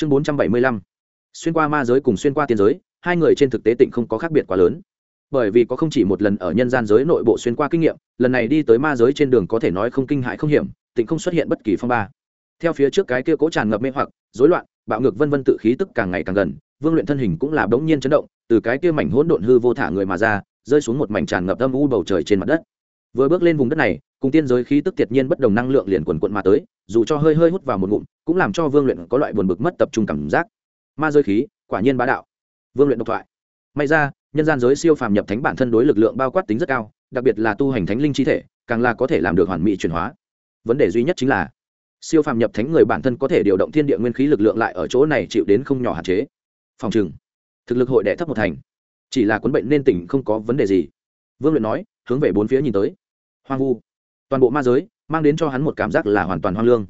chương bốn trăm bảy mươi lăm. Xuyên qua ma giới cùng xuyên qua tiên giới, hai người trên thực tế tỉnh không có khác biệt quá lớn. Bởi vì có không chỉ một lần ở nhân gian giới nội bộ xuyên qua kinh nghiệm, lần này đi tới ma giới trên đường có thể nói không kinh hại không hiểm tỉnh không xuất hiện bất kỳ phong ba. Theo phía trước cái kia cố tràn ngập mê hoặc, rối loạn, bạo ngược vân vân tự khí tức càng ngày càng gần, vương luyện thân hình cũng là bỗng nhiên chấn động, từ cái kia mảnh hỗn độn hư vô thả người mà ra, rơi xuống một mảnh tràn ngập âm u bầu trời trên mặt đất. Vừa bước lên vùng đất này cùng tiên giới khí tức tiệt nhiên bất đồng năng lượng liền quần quận mà tới, dù cho hơi hơi hút vào một ngụm, cũng làm cho vương luyện có loại buồn bực mất tập trung cảm giác. Ma giới khí, quả nhiên bá đạo. Vương luyện độc thoại. May ra, nhân gian giới siêu phàm nhập thánh bản thân đối lực lượng bao quát tính rất cao, đặc biệt là tu hành thánh linh chi thể, càng là có thể làm được hoàn mỹ chuyển hóa. Vấn đề duy nhất chính là, siêu phàm nhập thánh người bản thân có thể điều động thiên địa nguyên khí lực lượng lại ở chỗ này chịu đến không nhỏ hạn chế. Phòng trừng, thực lực hội đệ thấp một thành. Chỉ là cuốn bệnh nên tỉnh không có vấn đề gì. Vương luyện nói, hướng về bốn phía nhìn tới. Hoang vu toàn bộ ma giới mang đến cho hắn một cảm giác là hoàn toàn hoang lương.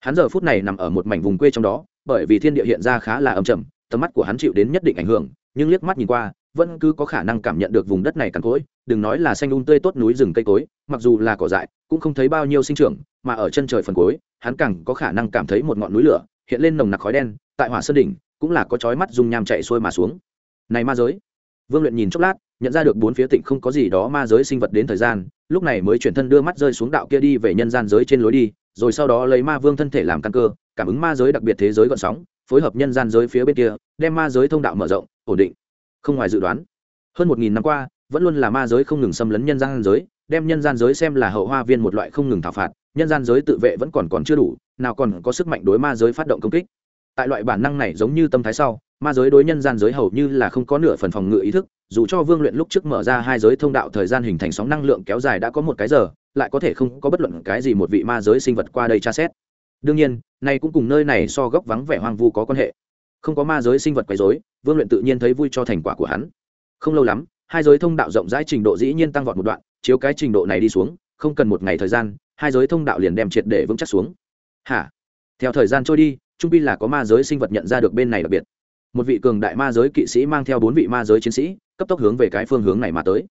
Hắn giờ phút này nằm ở một mảnh vùng quê trong đó, bởi vì thiên địa hiện ra khá là ẩm chậm, tầm mắt của hắn chịu đến nhất định ảnh hưởng, nhưng liếc mắt nhìn qua, vẫn cứ có khả năng cảm nhận được vùng đất này cằn cỗi, đừng nói là xanh un um tươi tốt núi rừng cây cối, mặc dù là cỏ dại, cũng không thấy bao nhiêu sinh trưởng, mà ở chân trời phần cuối, hắn càng có khả năng cảm thấy một ngọn núi lửa hiện lên nồng nặc khói đen, tại hỏa sơn đỉnh, cũng là có chói mắt dung nham chạy xuôi mà xuống. Này ma giới, vương luyện nhìn chốc lát, nhận ra được bốn phía tịnh không có gì đó ma giới sinh vật đến thời gian lúc này mới chuyển thân đưa mắt rơi xuống đạo kia đi về nhân gian giới trên lối đi, rồi sau đó lấy ma vương thân thể làm căn cơ, cảm ứng ma giới đặc biệt thế giới gọn sóng, phối hợp nhân gian giới phía bên kia, đem ma giới thông đạo mở rộng, ổn định. Không ngoài dự đoán, hơn một nghìn năm qua, vẫn luôn là ma giới không ngừng xâm lấn nhân gian giới, đem nhân gian giới xem là hậu hoa viên một loại không ngừng thảo phạt, nhân gian giới tự vệ vẫn còn còn chưa đủ, nào còn có sức mạnh đối ma giới phát động công kích. Tại loại bản năng này giống như tâm thái sau ma giới đối nhân gian giới hầu như là không có nửa phần phòng ngự ý thức, dù cho vương luyện lúc trước mở ra hai giới thông đạo thời gian hình thành sóng năng lượng kéo dài đã có một cái giờ, lại có thể không có bất luận cái gì một vị ma giới sinh vật qua đây tra xét. Đương nhiên, nay cũng cùng nơi này so góc vắng vẻ hoang vu có quan hệ. Không có ma giới sinh vật quấy dối vương luyện tự nhiên thấy vui cho thành quả của hắn. Không lâu lắm, hai giới thông đạo rộng rãi trình độ dĩ nhiên tăng vọt một đoạn, chiếu cái trình độ này đi xuống, không cần một ngày thời gian, hai giới thông đạo liền đem triệt để vững chắc xuống. Hả? Theo thời gian trôi đi, trung pi là có ma giới sinh vật nhận ra được bên này đặc biệt một vị cường đại ma giới kỵ sĩ mang theo bốn vị ma giới chiến sĩ, cấp tốc hướng về cái phương hướng này mà tới.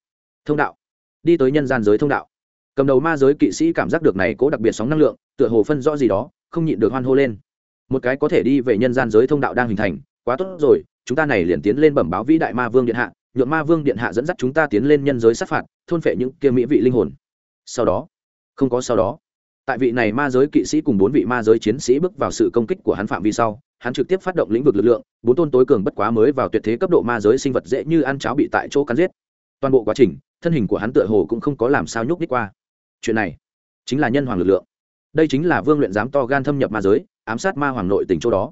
Thông đạo. Đi tới nhân gian giới thông đạo. Cầm đầu ma giới kỵ sĩ cảm giác được này cố đặc biệt sóng năng lượng, tựa hồ phân rõ gì đó, không nhịn được hoan hô lên. Một cái có thể đi về nhân gian giới thông đạo đang hình thành, quá tốt rồi, chúng ta này liền tiến lên bẩm báo vĩ đại ma vương điện hạ nhuộm ma vương điện hạ dẫn dắt chúng ta tiến lên nhân giới sát phạt, thôn phệ những kia mỹ vị linh hồn. Sau đó, không có sau đó tại vị này ma giới kỵ sĩ cùng bốn vị ma giới chiến sĩ bước vào sự công kích của hắn phạm vi sau, hắn trực tiếp phát động lĩnh vực lực lượng, bốn tôn tối cường bất quá mới vào tuyệt thế cấp độ ma giới sinh vật dễ như ăn cháo bị tại chỗ cắn giết. Toàn bộ quá trình, thân hình của hắn tựa hồ cũng không có làm sao nhúc nhích qua. Chuyện này chính là nhân hoàng lực lượng. Đây chính là vương luyện dám to gan thâm nhập ma giới, ám sát ma hoàng nội tỉnh chỗ đó.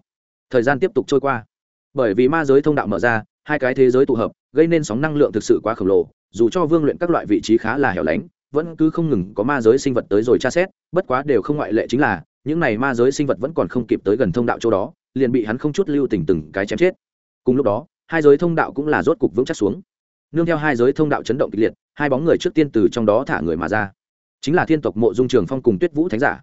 Thời gian tiếp tục trôi qua. Bởi vì ma giới thông đạo mở ra, hai cái thế giới tụ hợp, gây nên sóng năng lượng thực sự quá khổng lồ, dù cho vương luyện các loại vị trí khá là hẻo lánh vẫn cứ không ngừng có ma giới sinh vật tới rồi tra xét, bất quá đều không ngoại lệ chính là, những này ma giới sinh vật vẫn còn không kịp tới gần thông đạo chỗ đó, liền bị hắn không chút lưu tình từng cái chém chết. Cùng lúc đó, hai giới thông đạo cũng là rốt cục vững chắc xuống. Nương theo hai giới thông đạo chấn động kịch liệt, hai bóng người trước tiên từ trong đó thả người mà ra. Chính là thiên tộc mộ dung trường phong cùng tuyết vũ thánh giả.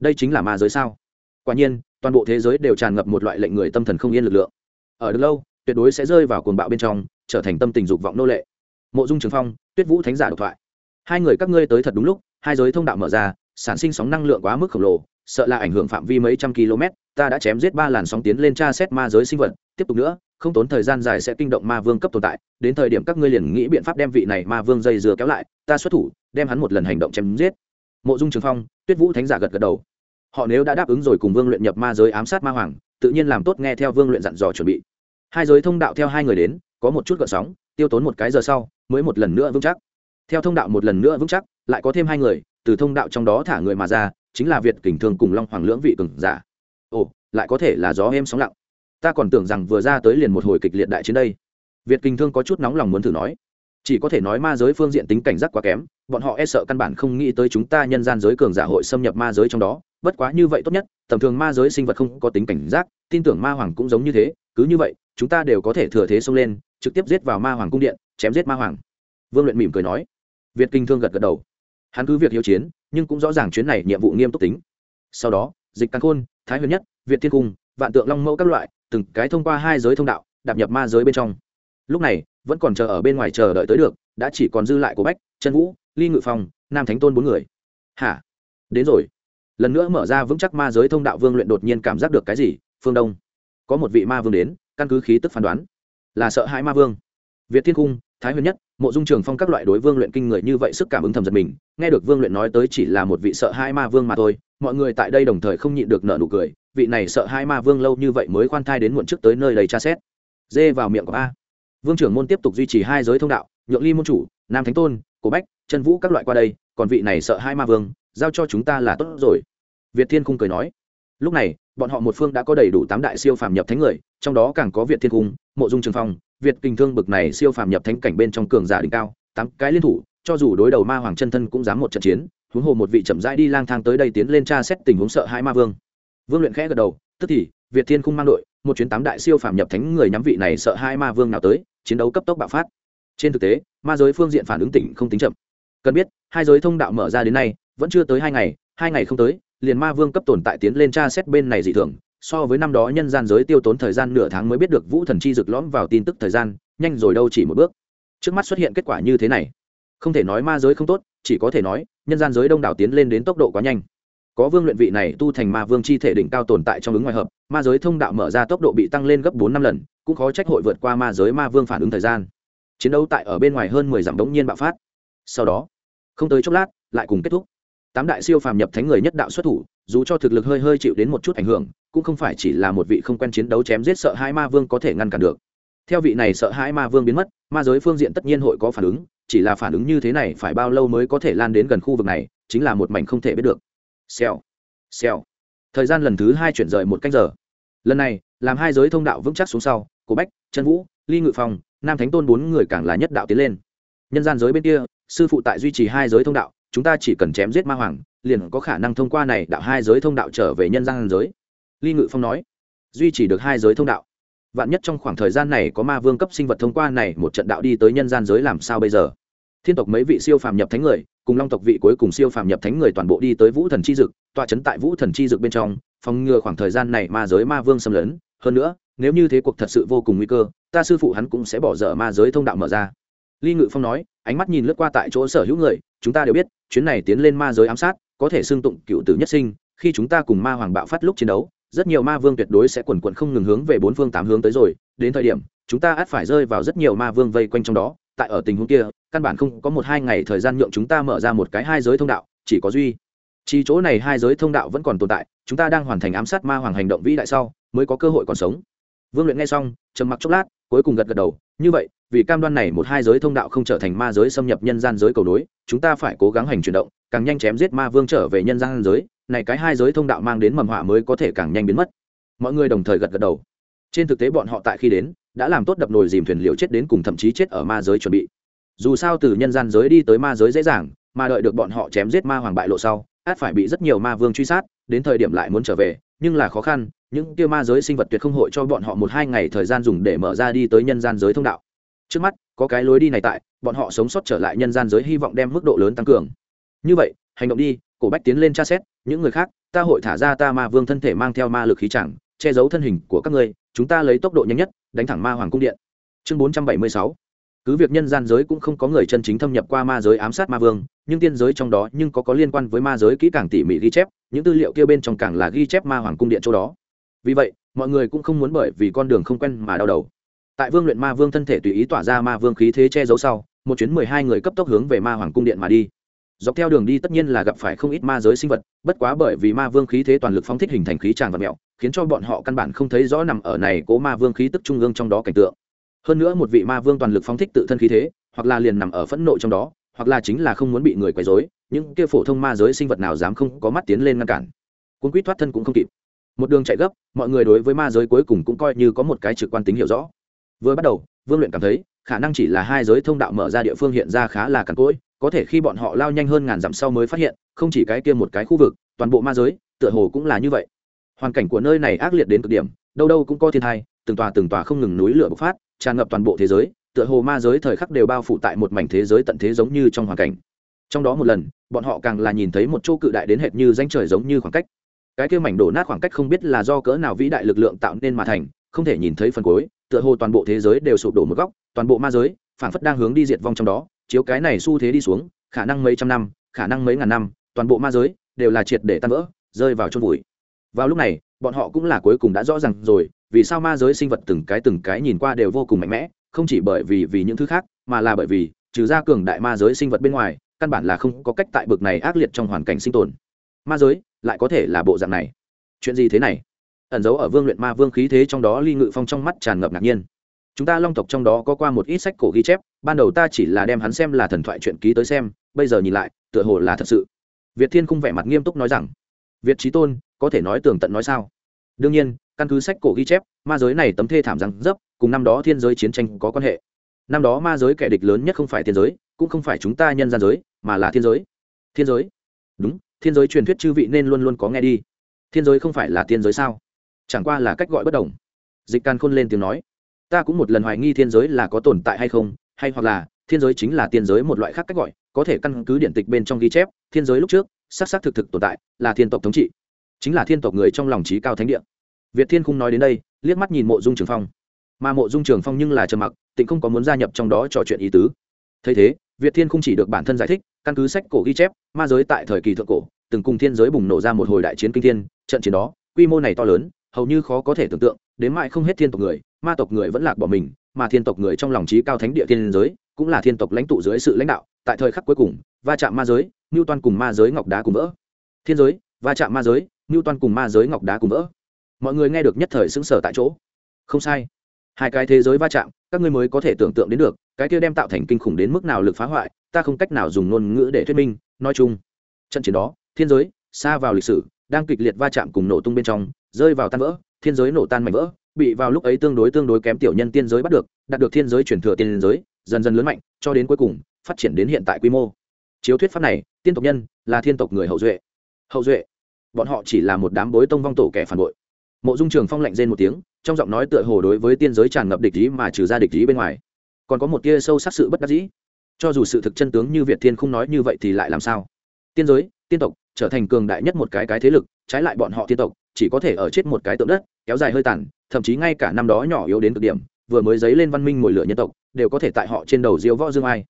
Đây chính là ma giới sao? Quả nhiên, toàn bộ thế giới đều tràn ngập một loại lệnh người tâm thần không yên lực lượng. Ở được lâu, tuyệt đối sẽ rơi vào cuồng bạo bên trong, trở thành tâm tình dục vọng nô lệ. Mộ dung trường phong, tuyết vũ thánh giả độc thoại hai người các ngươi tới thật đúng lúc, hai giới thông đạo mở ra, sản sinh sóng năng lượng quá mức khổng lồ, sợ là ảnh hưởng phạm vi mấy trăm km, ta đã chém giết ba làn sóng tiến lên tra xét ma giới sinh vật. Tiếp tục nữa, không tốn thời gian dài sẽ kinh động ma vương cấp tồn tại, đến thời điểm các ngươi liền nghĩ biện pháp đem vị này ma vương dây dừa kéo lại, ta xuất thủ, đem hắn một lần hành động chém giết. Mộ dung trường phong, tuyết vũ thánh giả gật gật đầu. Họ nếu đã đáp ứng rồi cùng vương luyện nhập ma giới ám sát ma hoàng, tự nhiên làm tốt nghe theo vương luyện dặn dò chuẩn bị. Hai giới thông đạo theo hai người đến, có một chút gợn sóng, tiêu tốn một cái giờ sau, mới một lần nữa vững chắc theo thông đạo một lần nữa vững chắc, lại có thêm hai người, từ thông đạo trong đó thả người mà ra, chính là việt kình thương cùng long hoàng lưỡng vị cường giả. Ồ, lại có thể là gió êm sóng lặng. Ta còn tưởng rằng vừa ra tới liền một hồi kịch liệt đại chiến đây. Việt kình thương có chút nóng lòng muốn thử nói. Chỉ có thể nói ma giới phương diện tính cảnh giác quá kém, bọn họ e sợ căn bản không nghĩ tới chúng ta nhân gian giới cường giả hội xâm nhập ma giới trong đó. Bất quá như vậy tốt nhất, tầm thường ma giới sinh vật không có tính cảnh giác, tin tưởng ma hoàng cũng giống như thế, cứ như vậy, chúng ta đều có thể thừa thế xông lên, trực tiếp giết vào ma hoàng cung điện, chém giết ma hoàng. Vương luyện mỉm cười nói việt kinh thương gật gật đầu. Hắn cứ việc hiếu chiến, nhưng cũng rõ ràng chuyến này nhiệm vụ nghiêm túc tính. Sau đó, dịch căn khôn, thái huyền nhất, việt thiên cung, vạn tượng long mẫu các loại, từng cái thông qua hai giới thông đạo, đạp nhập ma giới bên trong. Lúc này, vẫn còn chờ ở bên ngoài chờ đợi tới được, đã chỉ còn dư lại của bách trần vũ, ly ngự phong, nam thánh tôn bốn người. Hả? Đến rồi. Lần nữa mở ra vững chắc ma giới thông đạo vương luyện đột nhiên cảm giác được cái gì? Phương đông. Có một vị ma vương đến, căn cứ khí tức phán đoán. Là sợ hãi ma vương. Việt thiên cung thái huyền nhất, mộ dung trường phong các loại đối vương luyện kinh người như vậy sức cảm ứng thầm giật mình, nghe được vương luyện nói tới chỉ là một vị sợ hai ma vương mà thôi, mọi người tại đây đồng thời không nhịn được nợ nụ cười, vị này sợ hai ma vương lâu như vậy mới khoan thai đến muộn trước tới nơi đầy tra xét. Dê vào miệng của a. Vương trưởng môn tiếp tục duy trì hai giới thông đạo, nhượng ly môn chủ, nam thánh tôn, cổ bách, chân vũ các loại qua đây, còn vị này sợ hai ma vương, giao cho chúng ta là tốt rồi. Việt thiên cung cười nói. Lúc này, bọn họ một phương đã có đầy đủ tám đại siêu phàm nhập thánh người, trong đó càng có việt thiên cung, mộ dung trường phong việt kình thương bực này siêu phàm nhập thánh cảnh bên trong cường giả đỉnh cao, tám cái liên thủ, cho dù đối đầu ma hoàng chân thân cũng dám một trận chiến, huống hồ một vị chậm rãi đi lang thang tới đây tiến lên tra xét tình huống sợ hai ma vương. Vương luyện khẽ gật đầu, tức thì, việt thiên cung mang đội, một chuyến tám đại siêu phàm nhập thánh người nhắm vị này sợ hai ma vương nào tới, chiến đấu cấp tốc bạo phát. Trên thực tế, ma giới phương diện phản ứng tỉnh không tính chậm. Cần biết, hai giới thông đạo mở ra đến nay, vẫn chưa tới hai ngày hai ngày không tới, liền ma vương cấp tồn tại tiến lên tra xét bên này dị thường so với năm đó nhân gian giới tiêu tốn thời gian nửa tháng mới biết được vũ thần chi rực lõm vào tin tức thời gian, nhanh rồi đâu chỉ một bước. Trước mắt xuất hiện kết quả như thế này. Không thể nói ma giới không tốt, chỉ có thể nói, nhân gian giới đông đảo tiến lên đến tốc độ quá nhanh. Có vương luyện vị này tu thành ma vương chi thể đỉnh cao tồn tại trong ứng ngoài hợp, ma giới thông đạo mở ra tốc độ bị tăng lên gấp bốn năm lần, cũng khó trách hội vượt qua ma giới ma vương phản ứng thời gian. Chiến đấu tại ở bên ngoài hơn mười dặm đống nhiên bạo phát. Sau đó, không tới chốc lát, lại cùng kết thúc. Tám đại siêu phàm nhập thánh người nhất đạo xuất thủ, dù cho thực lực hơi hơi chịu đến một chút ảnh hưởng cũng không phải chỉ là một vị không quen chiến đấu chém giết sợ hai ma vương có thể ngăn cản được. Theo vị này sợ hai ma vương biến mất, ma giới phương diện tất nhiên hội có phản ứng, chỉ là phản ứng như thế này phải bao lâu mới có thể lan đến gần khu vực này, chính là một mảnh không thể biết được. Xèo xèo. Thời gian lần thứ hai chuyển rời một canh giờ. Lần này, làm hai giới thông đạo vững chắc xuống sau, cổ bách trần vũ, ly ngự phong, nam thánh tôn bốn người càng là nhất đạo tiến lên. Nhân gian giới bên kia, sư phụ tại duy trì hai giới thông đạo, chúng ta chỉ cần chém giết ma hoàng, liền có khả năng thông qua này đạo hai giới thông đạo trở về nhân gian giới ly ngự phong nói, duy trì được hai giới thông đạo. Vạn nhất trong khoảng thời gian này có ma vương cấp sinh vật thông qua này một trận đạo đi tới nhân gian giới làm sao bây giờ? Thiên tộc mấy vị siêu phàm nhập thánh người, cùng long tộc vị cuối cùng siêu phàm nhập thánh người toàn bộ đi tới vũ thần chi dực, tọa chấn tại vũ thần chi dực bên trong, phòng ngừa khoảng thời gian này ma giới ma vương xâm lấn. Hơn nữa, nếu như thế cuộc thật sự vô cùng nguy cơ, ta sư phụ hắn cũng sẽ bỏ dở ma giới thông đạo mở ra. Ly ngự phong nói, ánh mắt nhìn lướt qua tại chỗ sở hữu người, chúng ta đều biết, chuyến này tiến lên ma giới ám sát, có thể xưng tụng cựu tử nhất sinh, khi chúng ta cùng ma hoàng bạo phát lúc chiến đấu rất nhiều ma vương tuyệt đối sẽ quần quần không ngừng hướng về bốn phương tám hướng tới rồi. Đến thời điểm, chúng ta ắt phải rơi vào rất nhiều ma vương vây quanh trong đó. Tại ở tình huống kia, căn bản không có một hai ngày thời gian nhượng chúng ta mở ra một cái hai giới thông đạo, chỉ có duy. Chỉ chỗ này hai giới thông đạo vẫn còn tồn tại, chúng ta đang hoàn thành ám sát ma hoàng hành động vĩ đại sau, mới có cơ hội còn sống. Vương luyện nghe xong, trầm mặc chốc lát, cuối cùng gật gật đầu. Như vậy, vì cam đoan này một hai giới thông đạo không trở thành ma giới xâm nhập nhân gian giới cầu nối, chúng ta phải cố gắng hành chuyển động, càng nhanh chém giết ma vương trở về nhân gian giới này cái hai giới thông đạo mang đến mầm họa mới có thể càng nhanh biến mất. Mọi người đồng thời gật gật đầu. Trên thực tế bọn họ tại khi đến, đã làm tốt đập nồi dìm thuyền liều chết đến cùng thậm chí chết ở ma giới chuẩn bị. Dù sao từ nhân gian giới đi tới ma giới dễ dàng, mà đợi được bọn họ chém giết ma hoàng bại lộ sau, át phải bị rất nhiều ma vương truy sát, đến thời điểm lại muốn trở về, nhưng là khó khăn, những kia ma giới sinh vật tuyệt không hội cho bọn họ một hai ngày thời gian dùng để mở ra đi tới nhân gian giới thông đạo. Trước mắt, có cái lối đi này tại, bọn họ sống sót trở lại nhân gian giới hy vọng đem mức độ lớn tăng cường. Như vậy, hành động đi cổ bách tiến lên tra xét, những người khác, ta hội thả ra ta ma vương thân thể mang theo ma lực khí chẳng, che giấu thân hình của các ngươi, chúng ta lấy tốc độ nhanh nhất, đánh thẳng ma hoàng cung điện. Chương bốn trăm bảy mươi sáu. Cứ việc nhân gian giới cũng không có người chân chính thâm nhập qua ma giới ám sát ma vương, nhưng tiên giới trong đó nhưng có có liên quan với ma giới kỹ càng tỉ mỉ ghi chép, những tư liệu kia bên trong càng là ghi chép ma hoàng cung điện chỗ đó. Vì vậy, mọi người cũng không muốn bởi vì con đường không quen mà đau đầu. Tại vương luyện ma vương thân thể tùy ý tỏa ra ma vương khí thế che giấu sau, một chuyến mười hai người cấp tốc hướng về ma hoàng cung điện mà đi dọc theo đường đi tất nhiên là gặp phải không ít ma giới sinh vật, bất quá bởi vì ma vương khí thế toàn lực phóng thích hình thành khí tràng và mẹo, khiến cho bọn họ căn bản không thấy rõ nằm ở này cố ma vương khí tức trung ương trong đó cảnh tượng. Hơn nữa một vị ma vương toàn lực phóng thích tự thân khí thế, hoặc là liền nằm ở phẫn nộ trong đó, hoặc là chính là không muốn bị người quấy rối, những kia phổ thông ma giới sinh vật nào dám không có mắt tiến lên ngăn cản. Cuốn quýt thoát thân cũng không kịp. Một đường chạy gấp, mọi người đối với ma giới cuối cùng cũng coi như có một cái trực quan tính hiểu rõ. Vừa bắt đầu, vương luyện cảm thấy, khả năng chỉ là hai giới thông đạo mở ra địa phương hiện ra khá là cằn cỗi có thể khi bọn họ lao nhanh hơn ngàn dặm sau mới phát hiện, không chỉ cái kia một cái khu vực, toàn bộ ma giới, tựa hồ cũng là như vậy. Hoàn cảnh của nơi này ác liệt đến cực điểm, đâu đâu cũng có thiên thai từng tòa từng tòa không ngừng núi lửa bộc phát, tràn ngập toàn bộ thế giới, tựa hồ ma giới thời khắc đều bao phủ tại một mảnh thế giới tận thế giống như trong hoàn cảnh. Trong đó một lần, bọn họ càng là nhìn thấy một chỗ cự đại đến hệt như danh trời giống như khoảng cách. Cái kia mảnh đổ nát khoảng cách không biết là do cỡ nào vĩ đại lực lượng tạo nên mà thành, không thể nhìn thấy phần cuối, tựa hồ toàn bộ thế giới đều sụp đổ một góc, toàn bộ ma giới, phảng phất đang hướng đi diệt vong trong đó chiếu cái này xu thế đi xuống, khả năng mấy trăm năm, khả năng mấy ngàn năm, toàn bộ ma giới đều là triệt để tan vỡ, rơi vào chôn vùi. Vào lúc này, bọn họ cũng là cuối cùng đã rõ ràng rồi, vì sao ma giới sinh vật từng cái từng cái nhìn qua đều vô cùng mạnh mẽ, không chỉ bởi vì vì những thứ khác, mà là bởi vì, trừ ra cường đại ma giới sinh vật bên ngoài, căn bản là không có cách tại bực này ác liệt trong hoàn cảnh sinh tồn. Ma giới lại có thể là bộ dạng này. Chuyện gì thế này? Ẩn giấu ở vương luyện ma vương khí thế trong đó ly ngự phong trong mắt tràn ngập ngạc nhiên. Chúng ta long tộc trong đó có qua một ít sách cổ ghi chép ban đầu ta chỉ là đem hắn xem là thần thoại chuyện ký tới xem, bây giờ nhìn lại, tựa hồ là thật sự. Việt thiên cung vẻ mặt nghiêm túc nói rằng, việt trí tôn, có thể nói tường tận nói sao? Đương nhiên, căn cứ sách cổ ghi chép, ma giới này tấm thê thảm rằng dấp, cùng năm đó thiên giới chiến tranh có quan hệ. Năm đó ma giới kẻ địch lớn nhất không phải thiên giới, cũng không phải chúng ta nhân gian giới, mà là thiên giới. Thiên giới? Đúng, thiên giới truyền thuyết chư vị nên luôn luôn có nghe đi. Thiên giới không phải là thiên giới sao? Chẳng qua là cách gọi bất đồng. Dịch càn khôn lên tiếng nói, ta cũng một lần hoài nghi thiên giới là có tồn tại hay không hay hoặc là thiên giới chính là tiên giới một loại khác cách gọi, có thể căn cứ điện tịch bên trong ghi chép, thiên giới lúc trước, xác xác thực thực tồn tại, là thiên tộc thống trị, chính là thiên tộc người trong lòng trí cao thánh địa. Việt thiên khung nói đến đây, liếc mắt nhìn mộ dung trường phong. Mà mộ dung trường phong nhưng là trầm mặc, tịnh không có muốn gia nhập trong đó trò chuyện ý tứ. Thấy thế, việt thiên không chỉ được bản thân giải thích, căn cứ sách cổ ghi chép, ma giới tại thời kỳ thượng cổ, từng cùng thiên giới bùng nổ ra một hồi đại chiến kinh thiên, trận chiến đó, quy mô này to lớn, hầu như khó có thể tưởng tượng, đến mãi không hết thiên tộc người, ma tộc người vẫn lạc bỏ mình mà thiên tộc người trong lòng trí cao thánh địa thiên giới, cũng là thiên tộc lãnh tụ dưới sự lãnh đạo, tại thời khắc cuối cùng, va chạm ma giới ngưu toan cùng ma giới ngọc đá cùng vỡ. Thiên giới, va chạm ma giới ngưu toan cùng ma giới ngọc đá cùng vỡ. Mọi người nghe được nhất thời xứng sở tại chỗ. Không sai. Hai cái thế giới va chạm, các ngươi mới có thể tưởng tượng đến được, cái kia đem tạo thành kinh khủng đến mức nào lực phá hoại, ta không cách nào dùng ngôn ngữ để thuyết minh, nói chung, trận chiến đó, thiên giới, xa vào lịch sử, đang kịch liệt va chạm cùng nổ tung bên trong, rơi vào tan vỡ thiên giới nổ tan mảnh vỡ, bị vào lúc ấy tương đối tương đối kém tiểu nhân tiên giới bắt được, đạt được thiên giới chuyển thừa tiên giới, dần dần lớn mạnh, cho đến cuối cùng, phát triển đến hiện tại quy mô. Chiếu thuyết pháp này, tiên tộc nhân là thiên tộc người hậu duệ. Hậu duệ. Bọn họ chỉ là một đám bối tông vong tổ kẻ phản bội. Mộ dung trường phong lạnh rên một tiếng, trong giọng nói tựa hồ đối với tiên giới tràn ngập địch ý mà trừ ra địch ý bên ngoài. Còn có một tia sâu sắc sự bất đắc dĩ. Cho dù sự thực chân tướng như việt thiên không nói như vậy thì lại làm sao? Tiên giới, tiên tộc, trở thành cường đại nhất một cái cái thế lực, trái lại bọn họ tiên tộc chỉ có thể ở chết một cái tượng đất, kéo dài hơi tàn, thậm chí ngay cả năm đó nhỏ yếu đến cực điểm, vừa mới dấy lên văn minh mồi lửa nhân tộc, đều có thể tại họ trên đầu diêu võ dương ai.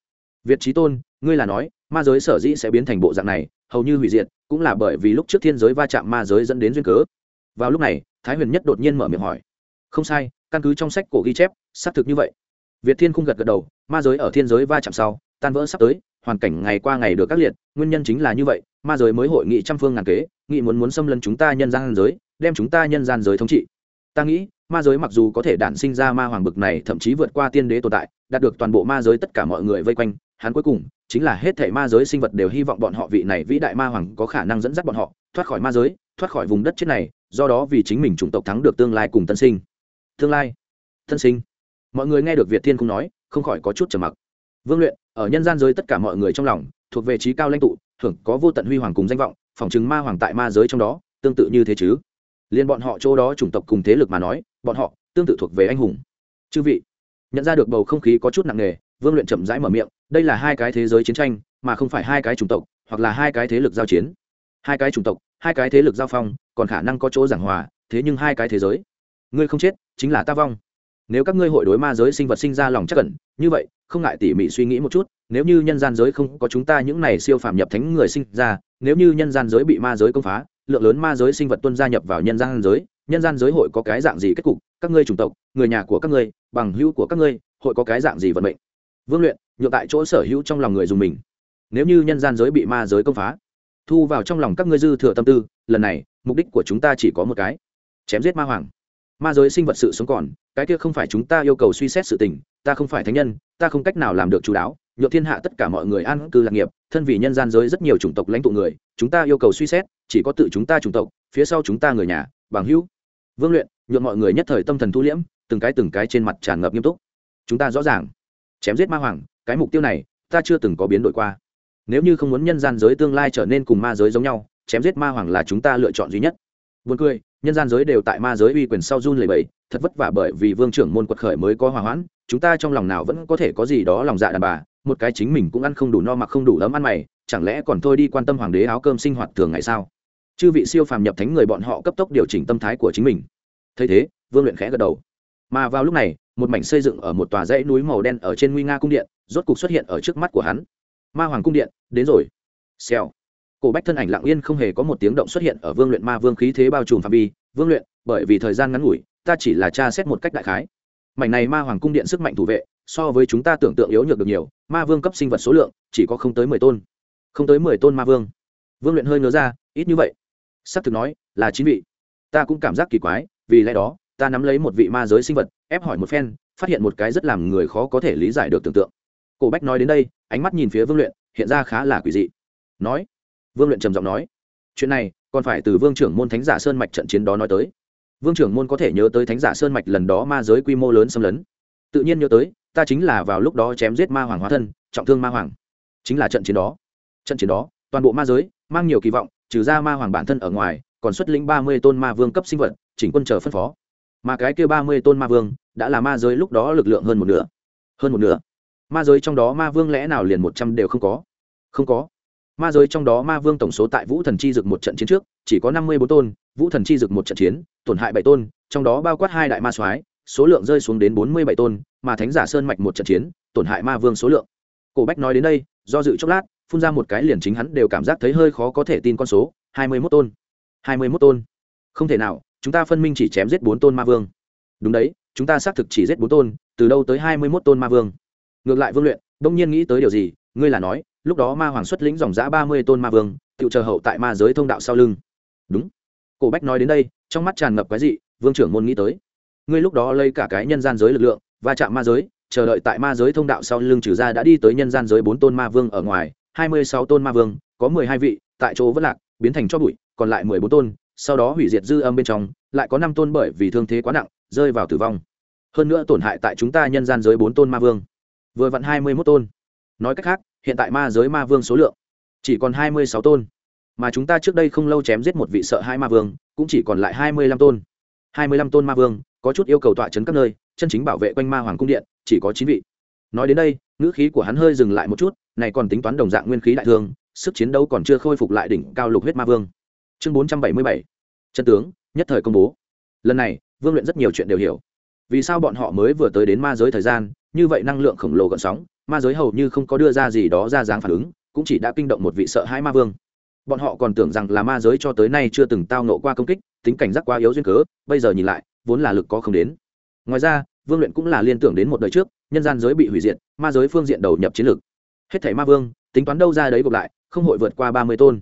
Việt trí tôn, ngươi là nói, ma giới sở dĩ sẽ biến thành bộ dạng này, hầu như hủy diệt, cũng là bởi vì lúc trước thiên giới va chạm ma giới dẫn đến duyên cớ. Vào lúc này, thái huyền nhất đột nhiên mở miệng hỏi. Không sai, căn cứ trong sách cổ ghi chép, xác thực như vậy. Việt thiên không gật gật đầu, ma giới ở thiên giới va chạm sau, tan vỡ sắp tới, hoàn cảnh ngày qua ngày được các liệt, nguyên nhân chính là như vậy, ma giới mới hội nghị trăm phương ngàn kế nghĩ muốn muốn xâm lấn chúng ta nhân gian giới, đem chúng ta nhân gian giới thống trị. Ta nghĩ, ma giới mặc dù có thể đản sinh ra ma hoàng bực này, thậm chí vượt qua tiên đế tồn tại, đạt được toàn bộ ma giới tất cả mọi người vây quanh, hắn cuối cùng chính là hết thể ma giới sinh vật đều hy vọng bọn họ vị này vĩ đại ma hoàng có khả năng dẫn dắt bọn họ, thoát khỏi ma giới, thoát khỏi vùng đất chết này, do đó vì chính mình chủng tộc thắng được tương lai cùng tân sinh. Tương lai, tân sinh. Mọi người nghe được việt thiên cũng nói, không khỏi có chút trầm mặc. Vương luyện, ở nhân gian giới tất cả mọi người trong lòng, thuộc về trí cao lãnh tụ, hưởng có vô tận huy hoàng cùng danh vọng phỏng chứng ma hoàng tại ma giới trong đó, tương tự như thế chứ. Liên bọn họ chỗ đó chủng tộc cùng thế lực mà nói, bọn họ tương tự thuộc về anh hùng. Chư vị, nhận ra được bầu không khí có chút nặng nề, vương luyện chậm rãi mở miệng, đây là hai cái thế giới chiến tranh, mà không phải hai cái chủng tộc, hoặc là hai cái thế lực giao chiến. Hai cái chủng tộc, hai cái thế lực giao phong, còn khả năng có chỗ giảng hòa, thế nhưng hai cái thế giới. Ngươi không chết, chính là ta vong nếu các ngươi hội đối ma giới sinh vật sinh ra lòng chắc cẩn như vậy, không ngại tỉ mỉ suy nghĩ một chút, nếu như nhân gian giới không có chúng ta những này siêu phàm nhập thánh người sinh ra, nếu như nhân gian giới bị ma giới công phá, lượng lớn ma giới sinh vật tuân gia nhập vào nhân gian giới, nhân gian giới hội có cái dạng gì kết cục? Các ngươi chủng tộc, người nhà của các ngươi, bằng hữu của các ngươi, hội có cái dạng gì vận mệnh? Vương luyện nhựa tại chỗ sở hữu trong lòng người dùng mình. Nếu như nhân gian giới bị ma giới công phá, thu vào trong lòng các ngươi dư thừa tâm tư, lần này, mục đích của chúng ta chỉ có một cái, chém giết ma hoàng ma giới sinh vật sự sống còn cái kia không phải chúng ta yêu cầu suy xét sự tình ta không phải thánh nhân ta không cách nào làm được chú đáo nhựa thiên hạ tất cả mọi người an cư lạc nghiệp thân vì nhân gian giới rất nhiều chủng tộc lãnh tụ người chúng ta yêu cầu suy xét chỉ có tự chúng ta chủng tộc phía sau chúng ta người nhà bằng hữu. Vương luyện nhuộm mọi người nhất thời tâm thần thu liễm từng cái từng cái trên mặt tràn ngập nghiêm túc. Chúng ta rõ ràng chém giết ma hoàng cái mục tiêu này ta chưa từng có biến đổi qua. Nếu như không muốn nhân gian giới tương lai trở nên cùng ma giới giống nhau chém giết ma hoàng là chúng ta lựa chọn duy nhất. Buồn cười, nhân gian giới đều tại ma giới uy quyền sau run lẩy bẩy, thật vất vả bởi vì vương trưởng môn quật khởi mới có hòa hoãn, chúng ta trong lòng nào vẫn có thể có gì đó lòng dạ đàn bà, một cái chính mình cũng ăn không đủ no mặc không đủ ấm ăn mày, chẳng lẽ còn thôi đi quan tâm hoàng đế áo cơm sinh hoạt thường ngày sao? Chư vị siêu phàm nhập thánh người bọn họ cấp tốc điều chỉnh tâm thái của chính mình. Thấy thế, Vương luyện khẽ gật đầu. Mà vào lúc này, một mảnh xây dựng ở một tòa dãy núi màu đen ở trên nguy nga cung điện, rốt cục xuất hiện ở trước mắt của hắn. Ma hoàng cung điện, đến rồi. Xèo cổ bách thân ảnh lặng yên không hề có một tiếng động xuất hiện ở vương luyện ma vương khí thế bao trùm phạm vi. Vương luyện, bởi vì thời gian ngắn ngủi, ta chỉ là tra xét một cách đại khái. Mảnh này ma hoàng cung điện sức mạnh thủ vệ, so với chúng ta tưởng tượng yếu nhược được nhiều. Ma vương cấp sinh vật số lượng, chỉ có không tới mười tôn. Không tới mười tôn ma vương. Vương luyện hơi nhớ ra, ít như vậy. S ắ c thực nói, là chín vị. Ta cũng cảm giác kỳ quái, vì lẽ đó, ta nắm lấy một vị ma giới sinh vật, ép hỏi một phen, phát hiện một cái rất làm người khó có thể lý giải được tưởng tượng. Cổ bách nói đến đây, ánh mắt nhìn phía vương luyện, hiện ra khá là quỷ dị. Nói vương luyện trầm giọng nói, chuyện này, còn phải từ vương trưởng môn thánh giả sơn mạch trận chiến đó nói tới. Vương trưởng môn có thể nhớ tới thánh giả sơn mạch lần đó ma giới quy mô lớn xâm lấn. Tự nhiên nhớ tới, ta chính là vào lúc đó chém giết ma hoàng hóa thân, trọng thương ma hoàng. Chính là trận chiến đó. Trận chiến đó, toàn bộ ma giới, mang nhiều kỳ vọng, trừ ra ma hoàng bản thân ở ngoài, còn xuất lĩnh ba mươi tôn ma vương cấp sinh vật, chỉnh quân chờ phân phó. Mà cái kia ba mươi tôn ma vương, đã là ma giới lúc đó lực lượng hơn một nửa. Hơn một nửa. Ma giới trong đó ma vương lẽ nào liền một trăm đều không có? Không có ma giới trong đó ma vương tổng số tại vũ thần chi dực một trận chiến trước, chỉ có năm mươi bốn tôn, vũ thần chi dực một trận chiến, tổn hại bảy tôn, trong đó bao quát hai đại ma soái, số lượng rơi xuống đến bốn mươi bảy tôn, mà thánh giả sơn mạch một trận chiến, tổn hại ma vương số lượng. Cổ bách nói đến đây, do dự chốc lát, phun ra một cái liền chính hắn đều cảm giác thấy hơi khó có thể tin con số, hai mươi mốt tôn. hai mươi mốt tôn. Không thể nào, chúng ta phân minh chỉ chém giết bốn tôn ma vương. Đúng đấy, chúng ta xác thực chỉ giết bốn tôn, từ đâu tới hai mươi mốt tôn ma vương? Ngược lại vương luyện, đông nhiên nghĩ tới điều gì, ngươi là nói lúc đó ma hoàng xuất lĩnh dòng giã ba mươi tôn ma vương tự chờ hậu tại ma giới thông đạo sau lưng. Đúng. Cổ bách nói đến đây, trong mắt tràn ngập cái gì vương trưởng môn nghĩ tới. Ngươi lúc đó lấy cả cái nhân gian giới lực lượng và chạm ma giới, chờ đợi tại ma giới thông đạo sau lưng trừ ra đã đi tới nhân gian giới bốn tôn ma vương ở ngoài, hai mươi sáu tôn ma vương, có mười hai vị, tại chỗ vất lạc, biến thành cho bụi, còn lại mười bốn tôn, sau đó hủy diệt dư âm bên trong, lại có năm tôn bởi vì thương thế quá nặng, rơi vào tử vong. Hơn nữa tổn hại tại chúng ta nhân gian giới bốn tôn ma vương. Vừa vặn hai mươi mốt tôn. Nói cách khác hiện tại ma giới ma vương số lượng chỉ còn hai mươi sáu tôn. Mà chúng ta trước đây không lâu chém giết một vị sợ hai ma vương, cũng chỉ còn lại hai mươi lăm tôn. Hai mươi lăm tôn ma vương, có chút yêu cầu tọa chấn các nơi, chân chính bảo vệ quanh ma hoàng cung điện, chỉ có chín vị. Nói đến đây, ngữ khí của hắn hơi dừng lại một chút, này còn tính toán đồng dạng nguyên khí đại thương, sức chiến đấu còn chưa khôi phục lại đỉnh cao lục huyết ma vương. Chương bốn trăm bảy mươi bảy. Chân tướng, nhất thời công bố. Lần này, vương luyện rất nhiều chuyện đều hiểu. Vì sao bọn họ mới vừa tới đến ma giới thời gian, như vậy năng lượng khổng lồ gợn sóng ma giới hầu như không có đưa ra gì đó ra dáng phản ứng, cũng chỉ đã kinh động một vị sợ hãi ma vương. Bọn họ còn tưởng rằng là ma giới cho tới nay chưa từng tao nộ qua công kích, tính cảnh giác quá yếu duyên cớ, bây giờ nhìn lại, vốn là lực có không đến. Ngoài ra, vương luyện cũng là liên tưởng đến một đời trước, nhân gian giới bị hủy diệt, ma giới phương diện đầu nhập chiến lược. Hết thảy ma vương, tính toán đâu ra đấy gộp lại, không hội vượt qua ba mươi tôn.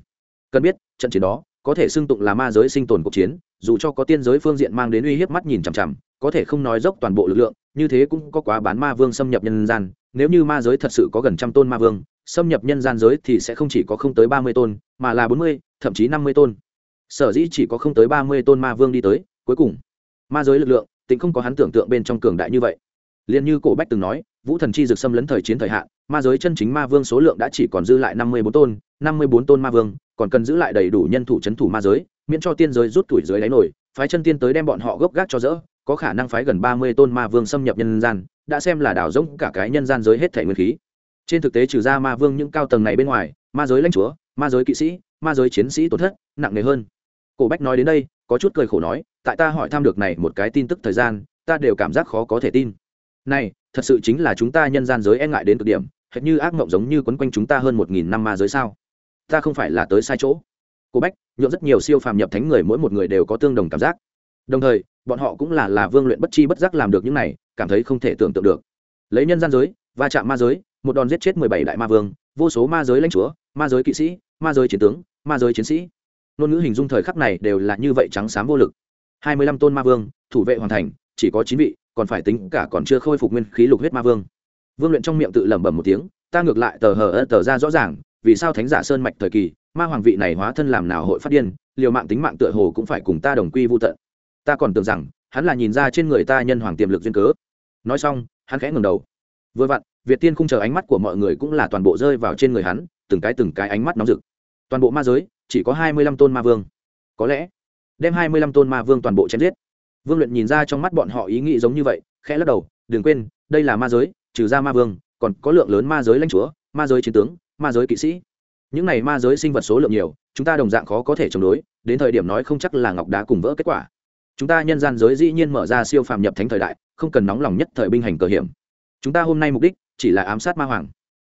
Cần biết, trận chiến đó, có thể xưng tụng là ma giới sinh tồn cuộc chiến, dù cho có tiên giới phương diện mang đến uy hiếp mắt nhìn chằm chằm, có thể không nói dốc toàn bộ lực lượng như thế cũng có quá bán ma vương xâm nhập nhân gian, nếu như ma giới thật sự có gần trăm tôn ma vương, xâm nhập nhân gian giới thì sẽ không chỉ có không tới ba mươi tôn, mà là bốn mươi, thậm chí năm mươi tôn. Sở dĩ chỉ có không tới ba mươi tôn ma vương đi tới, cuối cùng, ma giới lực lượng tính không có hắn tưởng tượng bên trong cường đại như vậy. Liền như cổ bách từng nói, vũ thần chi dược xâm lấn thời chiến thời hạn, ma giới chân chính ma vương số lượng đã chỉ còn dư lại năm mươi bốn tôn, năm mươi bốn tôn ma vương, còn cần giữ lại đầy đủ nhân thủ c h ấ n thủ ma giới, miễn cho tiên giới rút tuổi dưới đáy nổi, phái chân tiên tới đem bọn họ gốc gác cho dỡ có khả năng phái gần ba mươi tôn ma vương xâm nhập nhân gian, đã xem là đảo rỗng cả cái nhân gian giới hết thể nguyên khí. Trên thực tế trừ ra ma vương những cao tầng này bên ngoài, ma giới lãnh chúa, ma giới kỵ sĩ, ma giới chiến sĩ tổn thất nặng nề hơn. Cổ bách nói đến đây, có chút cười khổ nói, tại ta hỏi thăm được này một cái tin tức thời gian, ta đều cảm giác khó có thể tin. Này, thật sự chính là chúng ta nhân gian giới e ngại đến cực điểm, hệt như ác mộng giống như quấn quanh chúng ta hơn một nghìn năm ma giới sao? Ta không phải là tới sai chỗ. Cổ bách, nhượng rất nhiều siêu phàm nhập thánh người mỗi một người đều có tương đồng cảm giác đồng thời, bọn họ cũng là là vương luyện bất chi bất giác làm được những này, cảm thấy không thể tưởng tượng được. Lấy nhân gian giới, va chạm ma giới, một đòn giết chết mười bảy đại ma vương, vô số ma giới lãnh chúa, ma giới kỵ sĩ, ma giới chiến tướng, ma giới chiến sĩ. Ngôn ngữ hình dung thời khắc này đều là như vậy trắng xám vô lực. Hai mươi lăm tôn ma vương, thủ vệ hoàn thành, chỉ có chín vị, còn phải tính cả còn chưa khôi phục nguyên khí lục huyết ma vương. Vương luyện trong miệng tự lẩm bẩm một tiếng, ta ngược lại tờ hờ ơ tờ ra rõ ràng, vì sao thánh giả sơn mạch thời kỳ, ma hoàng vị này hóa thân làm nào hội phát điên, liều mạng tính mạng tựa hồ cũng phải cùng ta đồng quy vô tận ta còn tưởng rằng hắn là nhìn ra trên người ta nhân hoàng tiềm lực duyên cớ. Nói xong, hắn khẽ ngừng đầu. Vừa vặn, việt tiên không chờ ánh mắt của mọi người cũng là toàn bộ rơi vào trên người hắn, từng cái từng cái ánh mắt nóng rực. Toàn bộ ma giới, chỉ có hai mươi lăm tôn ma vương. Có lẽ, đem hai mươi lăm tôn ma vương toàn bộ chém giết. Vương luyện nhìn ra trong mắt bọn họ ý nghĩ giống như vậy, khẽ lắc đầu, đừng quên, đây là ma giới, trừ ra ma vương, còn có lượng lớn ma giới lãnh chúa, ma giới chiến tướng, ma giới kỵ sĩ. Những này ma giới sinh vật số lượng nhiều, chúng ta đồng dạng khó có thể chống đối, đến thời điểm nói không chắc là ngọc đá cùng vỡ kết quả chúng ta nhân gian giới dĩ nhiên mở ra siêu phàm nhập thánh thời đại, không cần nóng lòng nhất thời binh hành cờ hiểm. Chúng ta hôm nay mục đích chỉ là ám sát ma hoàng.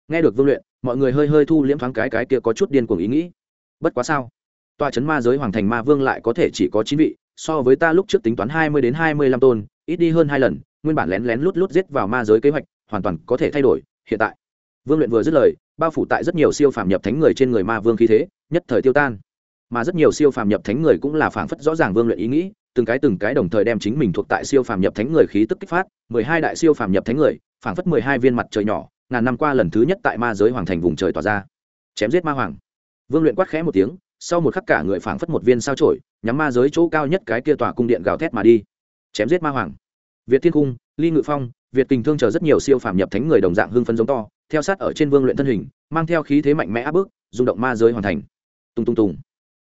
Nghe được vương luyện, mọi người hơi hơi thu liễm thoáng cái cái kia có chút điên cuồng ý nghĩ. Bất quá sao? Tòa chấn ma giới hoàng thành ma vương lại có thể chỉ có chín vị, so với ta lúc trước tính toán hai mươi đến hai mươi lăm tôn, ít đi hơn hai lần, nguyên bản lén lén lút lút giết vào ma giới kế hoạch, hoàn toàn có thể thay đổi, hiện tại. Vương luyện vừa dứt lời, bao phủ tại rất nhiều siêu phàm nhập thánh người trên người ma vương khí thế, nhất thời tiêu tan. Mà rất nhiều siêu phàm nhập thánh người cũng là phảng phất rõ ràng vương luyện ý nghĩ từng cái từng cái đồng thời đem chính mình thuộc tại siêu phàm nhập thánh người khí tức kích phát, mười hai đại siêu phàm nhập thánh người, phảng phất mười hai viên mặt trời nhỏ, ngàn năm qua lần thứ nhất tại ma giới hoàng thành vùng trời tỏa ra. Chém giết ma hoàng. Vương luyện quát khẽ một tiếng, sau một khắc cả người phảng phất một viên sao trổi nhắm ma giới chỗ cao nhất cái kia tòa cung điện gào thét mà đi. Chém giết ma hoàng. Việt thiên cung, ly ngự phong, việt tình thương chờ rất nhiều siêu phàm nhập thánh người đồng dạng hưng phấn giống to, theo sát ở trên vương luyện thân hình, mang theo khí thế mạnh mẽ áp bức, rung động ma giới hoàn thành. Tung tung tung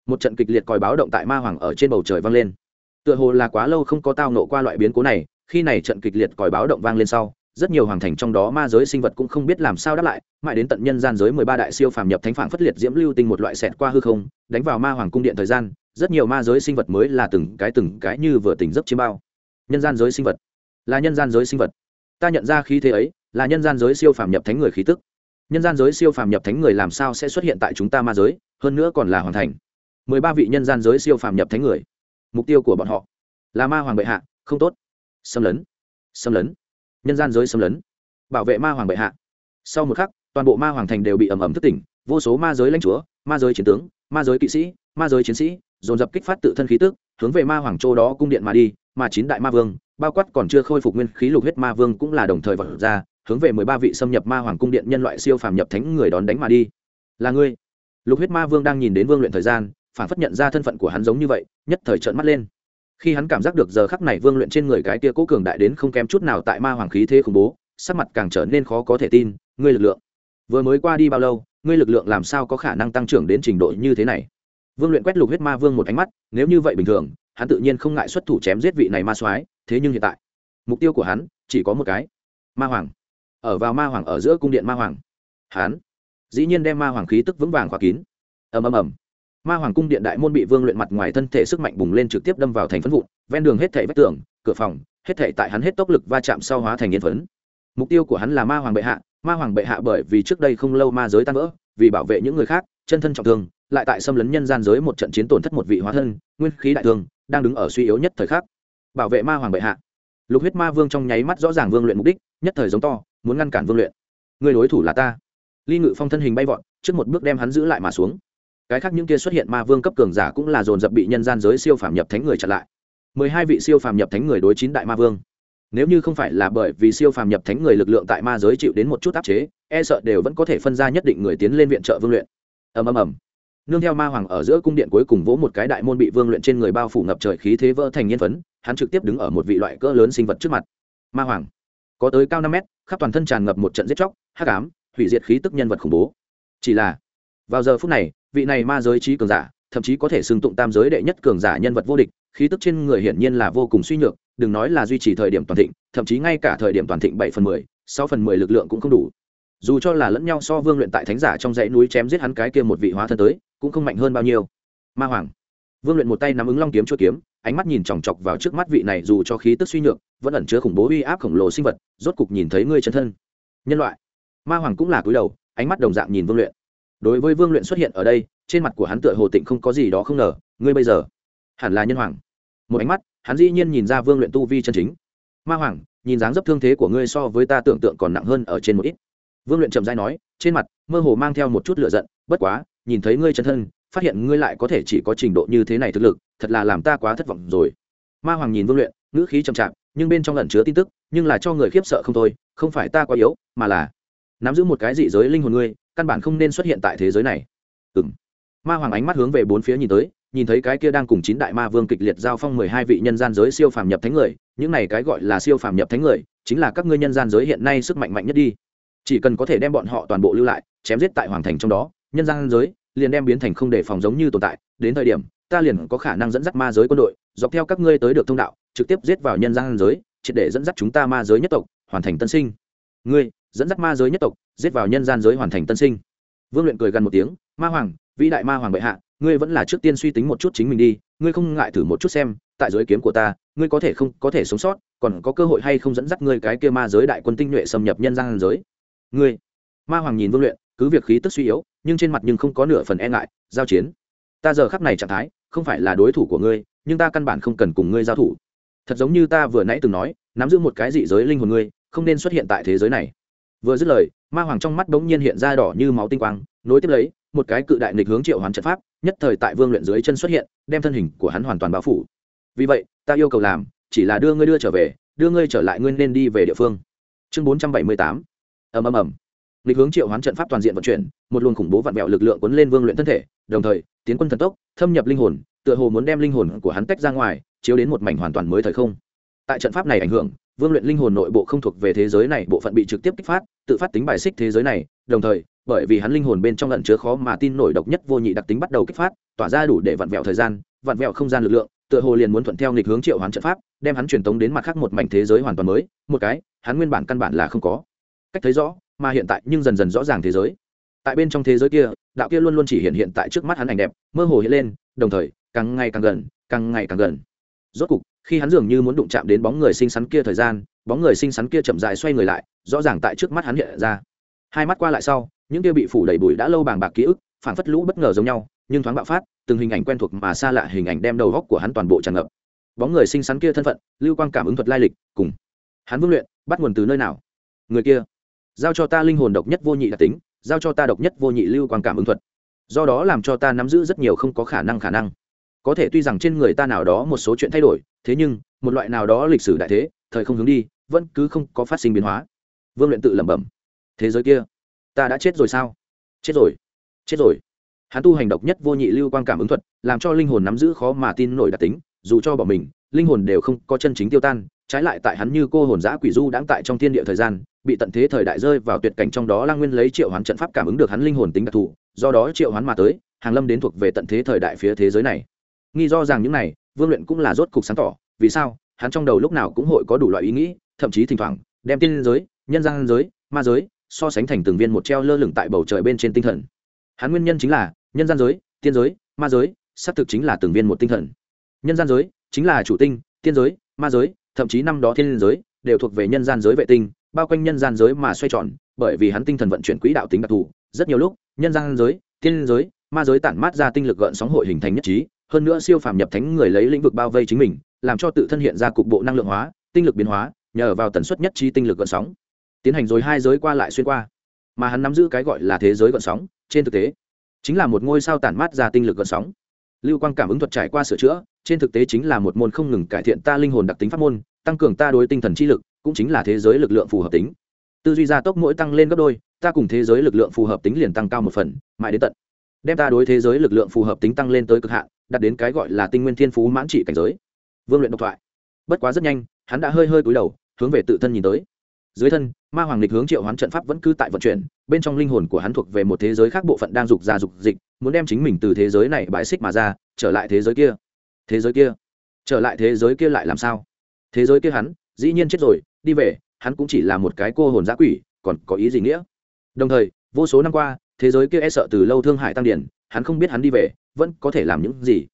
một trận kịch liệt còi báo động tại ma hoàng ở trên bầu trời vang lên tựa hồ là quá lâu không có tao nộ qua loại biến cố này, khi này trận kịch liệt còi báo động vang lên sau, rất nhiều hoàng thành trong đó ma giới sinh vật cũng không biết làm sao đáp lại, mãi đến tận nhân gian giới mười ba đại siêu phàm nhập thánh phản phất liệt diễm lưu tinh một loại xẹt qua hư không, đánh vào ma hoàng cung điện thời gian, rất nhiều ma giới sinh vật mới là từng cái từng cái như vừa tỉnh giấc chiêm bao. Nhân gian giới sinh vật. Là nhân gian giới sinh vật. Ta nhận ra khí thế ấy, là nhân gian giới siêu phàm nhập thánh người khí tức. Nhân gian giới siêu phàm nhập thánh người làm sao sẽ xuất hiện tại chúng ta ma giới, hơn nữa còn là hoàn thành. Mười ba vị nhân gian giới siêu phàm nhập thánh người mục tiêu của bọn họ là ma hoàng bệ hạ, không tốt. Xâm lấn xâm lấn, nhân gian giới xâm lấn. Bảo vệ ma hoàng bệ hạ. Sau một khắc, toàn bộ ma hoàng thành đều bị ẩm ẩm thức tỉnh, vô số ma giới lãnh chúa, ma giới chiến tướng, ma giới kỵ sĩ, ma giới chiến sĩ, dồn dập kích phát tự thân khí tức, hướng về ma hoàng châu đó cung điện mà đi, mà chín đại ma vương, bao quát còn chưa khôi phục nguyên khí lục huyết ma vương cũng là đồng thời vật ra, hướng về mười ba vị xâm nhập ma hoàng cung điện nhân loại siêu phàm nhập thánh người đón đánh mà đi. Là ngươi. Lục huyết ma vương đang nhìn đến vương luyện thời gian phản phất nhận ra thân phận của hắn giống như vậy, nhất thời trợn mắt lên. Khi hắn cảm giác được giờ khắc này vương luyện trên người cái kia cố cường đại đến không kém chút nào tại ma hoàng khí thế khủng bố, sắc mặt càng trở nên khó có thể tin, ngươi lực lượng, vừa mới qua đi bao lâu, ngươi lực lượng làm sao có khả năng tăng trưởng đến trình độ như thế này? Vương luyện quét lục huyết ma vương một ánh mắt, nếu như vậy bình thường, hắn tự nhiên không ngại xuất thủ chém giết vị này ma soái, thế nhưng hiện tại, mục tiêu của hắn chỉ có một cái, ma hoàng. Ở vào ma hoàng ở giữa cung điện ma hoàng. Hắn dĩ nhiên đem ma hoàng khí tức vững vàng khóa kín. Ầm ầm ầm ma hoàng cung điện đại môn bị vương luyện mặt ngoài thân thể sức mạnh bùng lên trực tiếp đâm vào thành phân vụn, ven đường hết thể vách tường, cửa phòng, hết thể tại hắn hết tốc lực va chạm sau hóa thành yên phấn. Mục tiêu của hắn là ma hoàng bệ hạ, ma hoàng bệ hạ bởi vì trước đây không lâu ma giới tan vỡ, vì bảo vệ những người khác, chân thân trọng thương, lại tại xâm lấn nhân gian giới một trận chiến tổn thất một vị hóa thân, nguyên khí đại thương, đang đứng ở suy yếu nhất thời khắc. Bảo vệ ma hoàng bệ hạ. Lục huyết ma vương trong nháy mắt rõ ràng vương luyện mục đích, nhất thời giống to, muốn ngăn cản vương luyện. Người đối thủ là ta. Ly ngự phong thân hình bay vọt, trước một bước đem hắn giữ lại mà xuống cái khác những kia xuất hiện ma vương cấp cường giả cũng là dồn dập bị nhân gian giới siêu phàm nhập thánh người chặn lại. Mười hai vị siêu phàm nhập thánh người đối chín đại ma vương. Nếu như không phải là bởi vì siêu phàm nhập thánh người lực lượng tại ma giới chịu đến một chút áp chế e sợ đều vẫn có thể phân ra nhất định người tiến lên viện trợ vương luyện. Ầm ầm ầm. Nương theo ma hoàng ở giữa cung điện cuối cùng vỗ một cái đại môn bị vương luyện trên người bao phủ ngập trời khí thế vỡ thành nhân phấn, hắn trực tiếp đứng ở một vị loại cỡ lớn sinh vật trước mặt. Ma hoàng. Có tới cao năm mét, khắp toàn thân tràn ngập một trận giết chóc, hắc ám, hủy diệt khí tức nhân vật khủng bố. Chỉ là, vào giờ phút này vị này ma giới trí cường giả, thậm chí có thể xưng tụng tam giới đệ nhất cường giả nhân vật vô địch, khí tức trên người hiển nhiên là vô cùng suy nhược, đừng nói là duy trì thời điểm toàn thịnh, thậm chí ngay cả thời điểm toàn thịnh bảy phần mười, sáu phần mười lực lượng cũng không đủ. Dù cho là lẫn nhau so vương luyện tại thánh giả trong dãy núi chém giết hắn cái kia một vị hóa thân tới, cũng không mạnh hơn bao nhiêu. Ma hoàng. Vương luyện một tay nắm ứng long kiếm chuột kiếm, ánh mắt nhìn chòng chọc vào trước mắt vị này dù cho khí tức suy nhược, vẫn ẩn chứa khủng bố uy áp khổng lồ sinh vật, rốt cục nhìn thấy ngươi chân thân. Nhân loại. Ma hoàng cũng là cúi đầu, ánh mắt đồng dạng nhìn vương luyện đối với vương luyện xuất hiện ở đây, trên mặt của hắn tựa hồ tịnh không có gì đó không ngờ, ngươi bây giờ hẳn là nhân hoàng. Một ánh mắt, hắn dĩ nhiên nhìn ra vương luyện tu vi chân chính. Ma hoàng, nhìn dáng dấp thương thế của ngươi so với ta tưởng tượng còn nặng hơn ở trên một ít. Vương luyện trầm dai nói, trên mặt mơ hồ mang theo một chút lựa giận, bất quá, nhìn thấy ngươi chân thân, phát hiện ngươi lại có thể chỉ có trình độ như thế này thực lực, thật là làm ta quá thất vọng rồi. Ma hoàng nhìn vương luyện, ngữ khí trầm chạp, nhưng bên trong lẩn chứa tin tức, nhưng là cho người khiếp sợ không thôi, không phải ta quá yếu, mà là nắm giữ một cái dị giới linh hồn ngươi căn bản không nên xuất hiện tại thế giới này. Ừng ma hoàng ánh mắt hướng về bốn phía nhìn tới, nhìn thấy cái kia đang cùng chín đại ma vương kịch liệt giao phong mười hai vị nhân gian giới siêu phàm nhập thánh người, những này cái gọi là siêu phàm nhập thánh người, chính là các ngươi nhân gian giới hiện nay sức mạnh mạnh nhất đi. Chỉ cần có thể đem bọn họ toàn bộ lưu lại, chém giết tại hoàng thành trong đó, nhân gian giới liền đem biến thành không để phòng giống như tồn tại. Đến thời điểm, ta liền có khả năng dẫn dắt ma giới quân đội, dọc theo các ngươi tới được thông đạo, trực tiếp giết vào nhân gian giới, triệt để dẫn dắt chúng ta ma giới nhất tộc, hoàn thành tân sinh. Ngươi dẫn dắt ma giới nhất tộc, giết vào nhân gian giới hoàn thành tân sinh. Vương luyện cười gần một tiếng, ma hoàng, vĩ đại ma hoàng bệ hạ, ngươi vẫn là trước tiên suy tính một chút chính mình đi, ngươi không ngại thử một chút xem, tại giới kiếm của ta, ngươi có thể không, có thể sống sót, còn có cơ hội hay không dẫn dắt ngươi cái kia ma giới đại quân tinh nhuệ xâm nhập nhân gian giới? Ngươi? Ma hoàng nhìn vương luyện, cứ việc khí tức suy yếu, nhưng trên mặt nhưng không có nửa phần e ngại, giao chiến. Ta giờ khắc này trạng thái, không phải là đối thủ của ngươi, nhưng ta căn bản không cần cùng ngươi giao thủ. Thật giống như ta vừa nãy từng nói, nắm giữ một cái dị giới linh hồn ngươi, không nên xuất hiện tại thế giới này vừa dứt lời, ma hoàng trong mắt bỗng nhiên hiện ra đỏ như máu tinh quang, nối tiếp lấy, một cái cự đại nghịch hướng triệu hoàn trận pháp, nhất thời tại vương luyện dưới chân xuất hiện, đem thân hình của hắn hoàn toàn bao phủ. Vì vậy, ta yêu cầu làm, chỉ là đưa ngươi đưa trở về, đưa ngươi trở lại ngươi nên đi về địa phương. Chương bốn trăm bảy mươi tám. Ầm ầm ầm. Lịch hướng triệu hoán trận pháp toàn diện vận chuyển, một luồng khủng bố vặn vẹo lực lượng cuốn lên vương luyện thân thể, đồng thời, tiến quân thần tốc, thâm nhập linh hồn, tựa hồ muốn đem linh hồn của hắn tách ra ngoài, chiếu đến một mảnh hoàn toàn mới thời không. Tại trận pháp này ảnh hưởng, vương luyện linh hồn nội bộ không thuộc về thế giới này, bộ phận bị trực tiếp kích phát tự phát tính bài xích thế giới này, đồng thời, bởi vì hắn linh hồn bên trong lẫn chứa khó mà tin nổi độc nhất vô nhị đặc tính bắt đầu kích phát, tỏa ra đủ để vặn vẹo thời gian, vặn vẹo không gian lực lượng, tựa hồ liền muốn thuận theo nghịch hướng triệu hoán trận pháp, đem hắn truyền tống đến mặt khác một mảnh thế giới hoàn toàn mới, một cái, hắn nguyên bản căn bản là không có. Cách thấy rõ, mà hiện tại nhưng dần dần rõ ràng thế giới. Tại bên trong thế giới kia, đạo kia luôn luôn chỉ hiện hiện tại trước mắt hắn ảnh đẹp, mơ hồ hiện lên, đồng thời, càng ngày càng gần, càng ngày càng gần. Rốt cục khi hắn dường như muốn đụng chạm đến bóng người xinh xắn kia thời gian, bóng người xinh xắn kia chậm dài xoay người lại, rõ ràng tại trước mắt hắn hiện ra. Hai mắt qua lại sau, những kia bị phủ đầy bụi đã lâu bàng bạc ký ức phản phất lũ bất ngờ giống nhau, nhưng thoáng bạo phát, từng hình ảnh quen thuộc mà xa lạ hình ảnh đem đầu góc của hắn toàn bộ tràn ngập. Bóng người xinh xắn kia thân phận, lưu quang cảm ứng thuật lai lịch, cùng hắn vương luyện, bắt nguồn từ nơi nào? Người kia, giao cho ta linh hồn độc nhất vô nhị đặc tính, giao cho ta độc nhất vô nhị lưu quang cảm ứng thuật. Do đó làm cho ta nắm giữ rất nhiều không có khả năng khả năng. Có thể tuy rằng trên người ta nào đó một số chuyện thay đổi thế nhưng, một loại nào đó lịch sử đại thế, thời không hướng đi, vẫn cứ không có phát sinh biến hóa. Vương luyện tự lẩm bẩm, thế giới kia, ta đã chết rồi sao? Chết rồi chết rồi. Hắn tu hành độc nhất vô nhị lưu quan cảm ứng thuật, làm cho linh hồn nắm giữ khó mà tin nổi đặc tính, dù cho bỏ mình, linh hồn đều không có chân chính tiêu tan, trái lại tại hắn như cô hồn giã quỷ du đãng tại trong thiên địa thời gian, bị tận thế thời đại rơi vào tuyệt cảnh trong đó lang nguyên lấy triệu hoán trận pháp cảm ứng được hắn linh hồn tính đặc thù, do đó triệu hoán mà tới, hàng lâm đến thuộc về tận thế thời đại phía thế giới này. Nghi do rằng những này vương luyện cũng là rốt cục sáng tỏ, vì sao, hắn trong đầu lúc nào cũng hội có đủ loại ý nghĩ, thậm chí thỉnh thoảng, đem tiên giới, nhân gian giới, ma giới, so sánh thành từng viên một treo lơ lửng tại bầu trời bên trên tinh thần. Hắn nguyên nhân chính là, nhân gian giới, tiên giới, ma giới, xác thực chính là từng viên một tinh thần. Nhân gian giới, chính là chủ tinh, tiên giới, ma giới, thậm chí năm đó thiên giới, đều thuộc về nhân gian giới vệ tinh, bao quanh nhân gian giới mà xoay tròn, bởi vì hắn tinh thần vận chuyển quỹ đạo tính đặc thù, rất nhiều lúc, nhân gian giới tiên giới, ma giới tản mát ra tinh lực gợn sóng hội hình thành nhất trí hơn nữa siêu phàm nhập thánh người lấy lĩnh vực bao vây chính mình, làm cho tự thân hiện ra cục bộ năng lượng hóa, tinh lực biến hóa, nhờ vào tần suất nhất trí tinh lực gợn sóng. Tiến hành rồi hai giới qua lại xuyên qua, mà hắn nắm giữ cái gọi là thế giới gợn sóng, trên thực tế, chính là một ngôi sao tản mát ra tinh lực gợn sóng. Lưu quang cảm ứng thuật trải qua sửa chữa, trên thực tế chính là một môn không ngừng cải thiện ta linh hồn đặc tính pháp môn, tăng cường ta đối tinh thần chi lực, cũng chính là thế giới lực lượng phù hợp tính. Tư duy gia tốc mỗi tăng lên gấp đôi, ta cùng thế giới lực lượng phù hợp tính liền tăng cao một phần, mãi đến tận đem ta đối thế giới lực lượng phù hợp tính tăng lên tới cực hạn, đạt đến cái gọi là tinh nguyên thiên phú mãn trị cảnh giới. Vương luyện độc thoại. Bất quá rất nhanh, hắn đã hơi hơi cúi đầu, hướng về tự thân nhìn tới. Dưới thân, ma hoàng lịch hướng triệu hoán trận pháp vẫn cứ tại vận chuyển, bên trong linh hồn của hắn thuộc về một thế giới khác bộ phận đang dục ra dục dịch, muốn đem chính mình từ thế giới này bãi xích mà ra, trở lại thế giới kia. Thế giới kia? Trở lại thế giới kia lại làm sao? Thế giới kia hắn, dĩ nhiên chết rồi, đi về, hắn cũng chỉ là một cái cô hồn giã quỷ, còn có ý gì nghĩa? Đồng thời, vô số năm qua thế giới kia e sợ từ lâu thương hại tăng điển, hắn không biết hắn đi về, vẫn có thể làm những gì.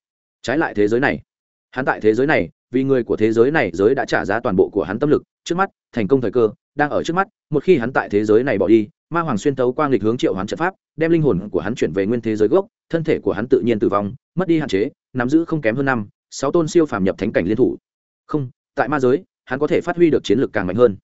Trái lại thế giới này, hắn tại thế giới này, vì người của thế giới này giới đã trả giá toàn bộ của hắn tâm lực, trước mắt, thành công thời cơ, đang ở trước mắt, một khi hắn tại thế giới này bỏ đi, ma hoàng xuyên tấu quang lịch hướng triệu hoán trận pháp, đem linh hồn của hắn chuyển về nguyên thế giới gốc, thân thể của hắn tự nhiên tử vong, mất đi hạn chế, nắm giữ không kém hơn năm, sáu tôn siêu phàm nhập thánh cảnh liên thủ. Không, tại ma giới, hắn có thể phát huy được chiến lược càng mạnh hơn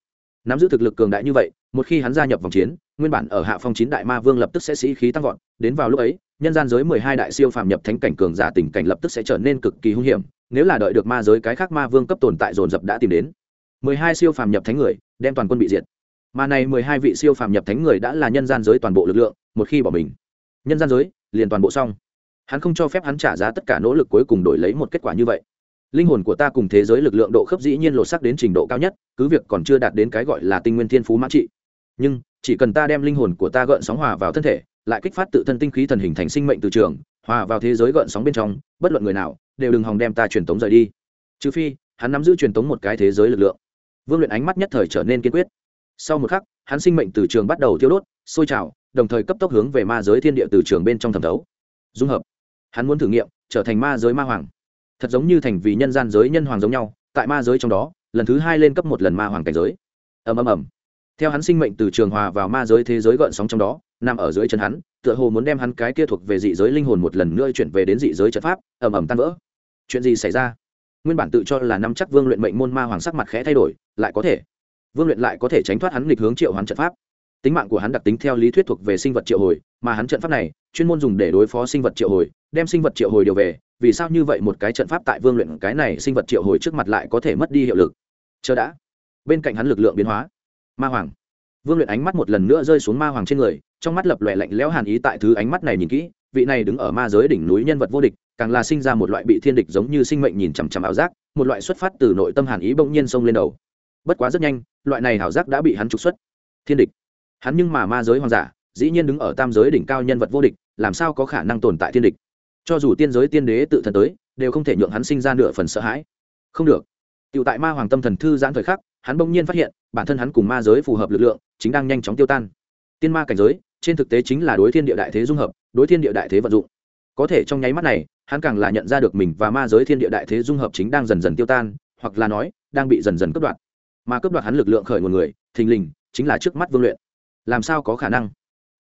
nắm giữ thực lực cường đại như vậy, một khi hắn gia nhập vòng chiến, nguyên bản ở hạ phong chín đại ma vương lập tức sẽ sĩ khí tăng vọt, đến vào lúc ấy, nhân gian giới mười hai đại siêu phàm nhập thánh cảnh cường giả tình cảnh lập tức sẽ trở nên cực kỳ hung hiểm, nếu là đợi được ma giới cái khác ma vương cấp tồn tại dồn dập đã tìm đến, mười hai siêu phàm nhập thánh người, đem toàn quân bị diệt. Mà này mười hai vị siêu phàm nhập thánh người đã là nhân gian giới toàn bộ lực lượng, một khi bỏ mình, nhân gian giới liền toàn bộ xong. Hắn không cho phép hắn trả giá tất cả nỗ lực cuối cùng đổi lấy một kết quả như vậy linh hồn của ta cùng thế giới lực lượng độ khớp dĩ nhiên lột sắc đến trình độ cao nhất, cứ việc còn chưa đạt đến cái gọi là tinh nguyên thiên phú mãn trị. Nhưng, chỉ cần ta đem linh hồn của ta gợn sóng hòa vào thân thể, lại kích phát tự thân tinh khí thần hình thành sinh mệnh từ trường, hòa vào thế giới gợn sóng bên trong, bất luận người nào, đều đừng hòng đem ta truyền tống rời đi. Trừ phi, hắn nắm giữ truyền tống một cái thế giới lực lượng. Vương luyện ánh mắt nhất thời trở nên kiên quyết. Sau một khắc, hắn sinh mệnh từ trường bắt đầu thiêu đốt, sôi trào, đồng thời cấp tốc hướng về ma giới thiên địa từ trường bên trong thẩm thấu. Dung hợp. Hắn muốn thử nghiệm, trở thành ma giới ma hoàng thật giống như thành vì nhân gian giới nhân hoàng giống nhau, tại ma giới trong đó, lần thứ hai lên cấp một lần ma hoàng cảnh giới. Ầm ầm ầm. Theo hắn sinh mệnh từ trường hòa vào ma giới thế giới gợn sóng trong đó, nằm ở dưới chân hắn, tựa hồ muốn đem hắn cái kia thuộc về dị giới linh hồn một lần nữa chuyển về đến dị giới trận pháp, ầm ầm tan vỡ. Chuyện gì xảy ra? Nguyên bản tự cho là năm chắc vương luyện mệnh môn ma hoàng sắc mặt khẽ thay đổi, lại có thể. Vương luyện lại có thể tránh thoát hắn nghịch hướng triệu hoán trận pháp tính mạng của hắn đặc tính theo lý thuyết thuộc về sinh vật triệu hồi, mà hắn trận pháp này, chuyên môn dùng để đối phó sinh vật triệu hồi, đem sinh vật triệu hồi điều về. Vì sao như vậy một cái trận pháp tại vương luyện cái này sinh vật triệu hồi trước mặt lại có thể mất đi hiệu lực? Chờ đã. Bên cạnh hắn lực lượng biến hóa. Ma hoàng. Vương luyện ánh mắt một lần nữa rơi xuống ma hoàng trên người, trong mắt lập lòe lạnh lẽo hàn ý tại thứ ánh mắt này nhìn kỹ. Vị này đứng ở ma giới đỉnh núi nhân vật vô địch, càng là sinh ra một loại bị thiên địch giống như sinh mệnh nhìn chằm chằm ảo giác, một loại xuất phát từ nội tâm hàn ý bỗng nhiên xông lên đầu. Bất quá rất nhanh, loại này ảo giác đã bị hắn trục xuất. Thiên địch hắn nhưng mà ma giới hoàng giả, dĩ nhiên đứng ở tam giới đỉnh cao nhân vật vô địch, làm sao có khả năng tồn tại thiên địch? Cho dù tiên giới tiên đế tự thần tới, đều không thể nhượng hắn sinh ra nửa phần sợ hãi. Không được. Tựu tại ma hoàng tâm thần thư giãn thời khắc, hắn bỗng nhiên phát hiện, bản thân hắn cùng ma giới phù hợp lực lượng, chính đang nhanh chóng tiêu tan. Tiên ma cảnh giới, trên thực tế chính là đối thiên địa đại thế dung hợp, đối thiên địa đại thế vận dụng. Có thể trong nháy mắt này, hắn càng là nhận ra được mình và ma giới thiên địa đại thế dung hợp chính đang dần dần tiêu tan, hoặc là nói, đang bị dần dần cướp đoạt. Mà cướp đoạt hắn lực lượng khởi nguồn người, thình lình, chính là trước mắt vương luyện làm sao có khả năng?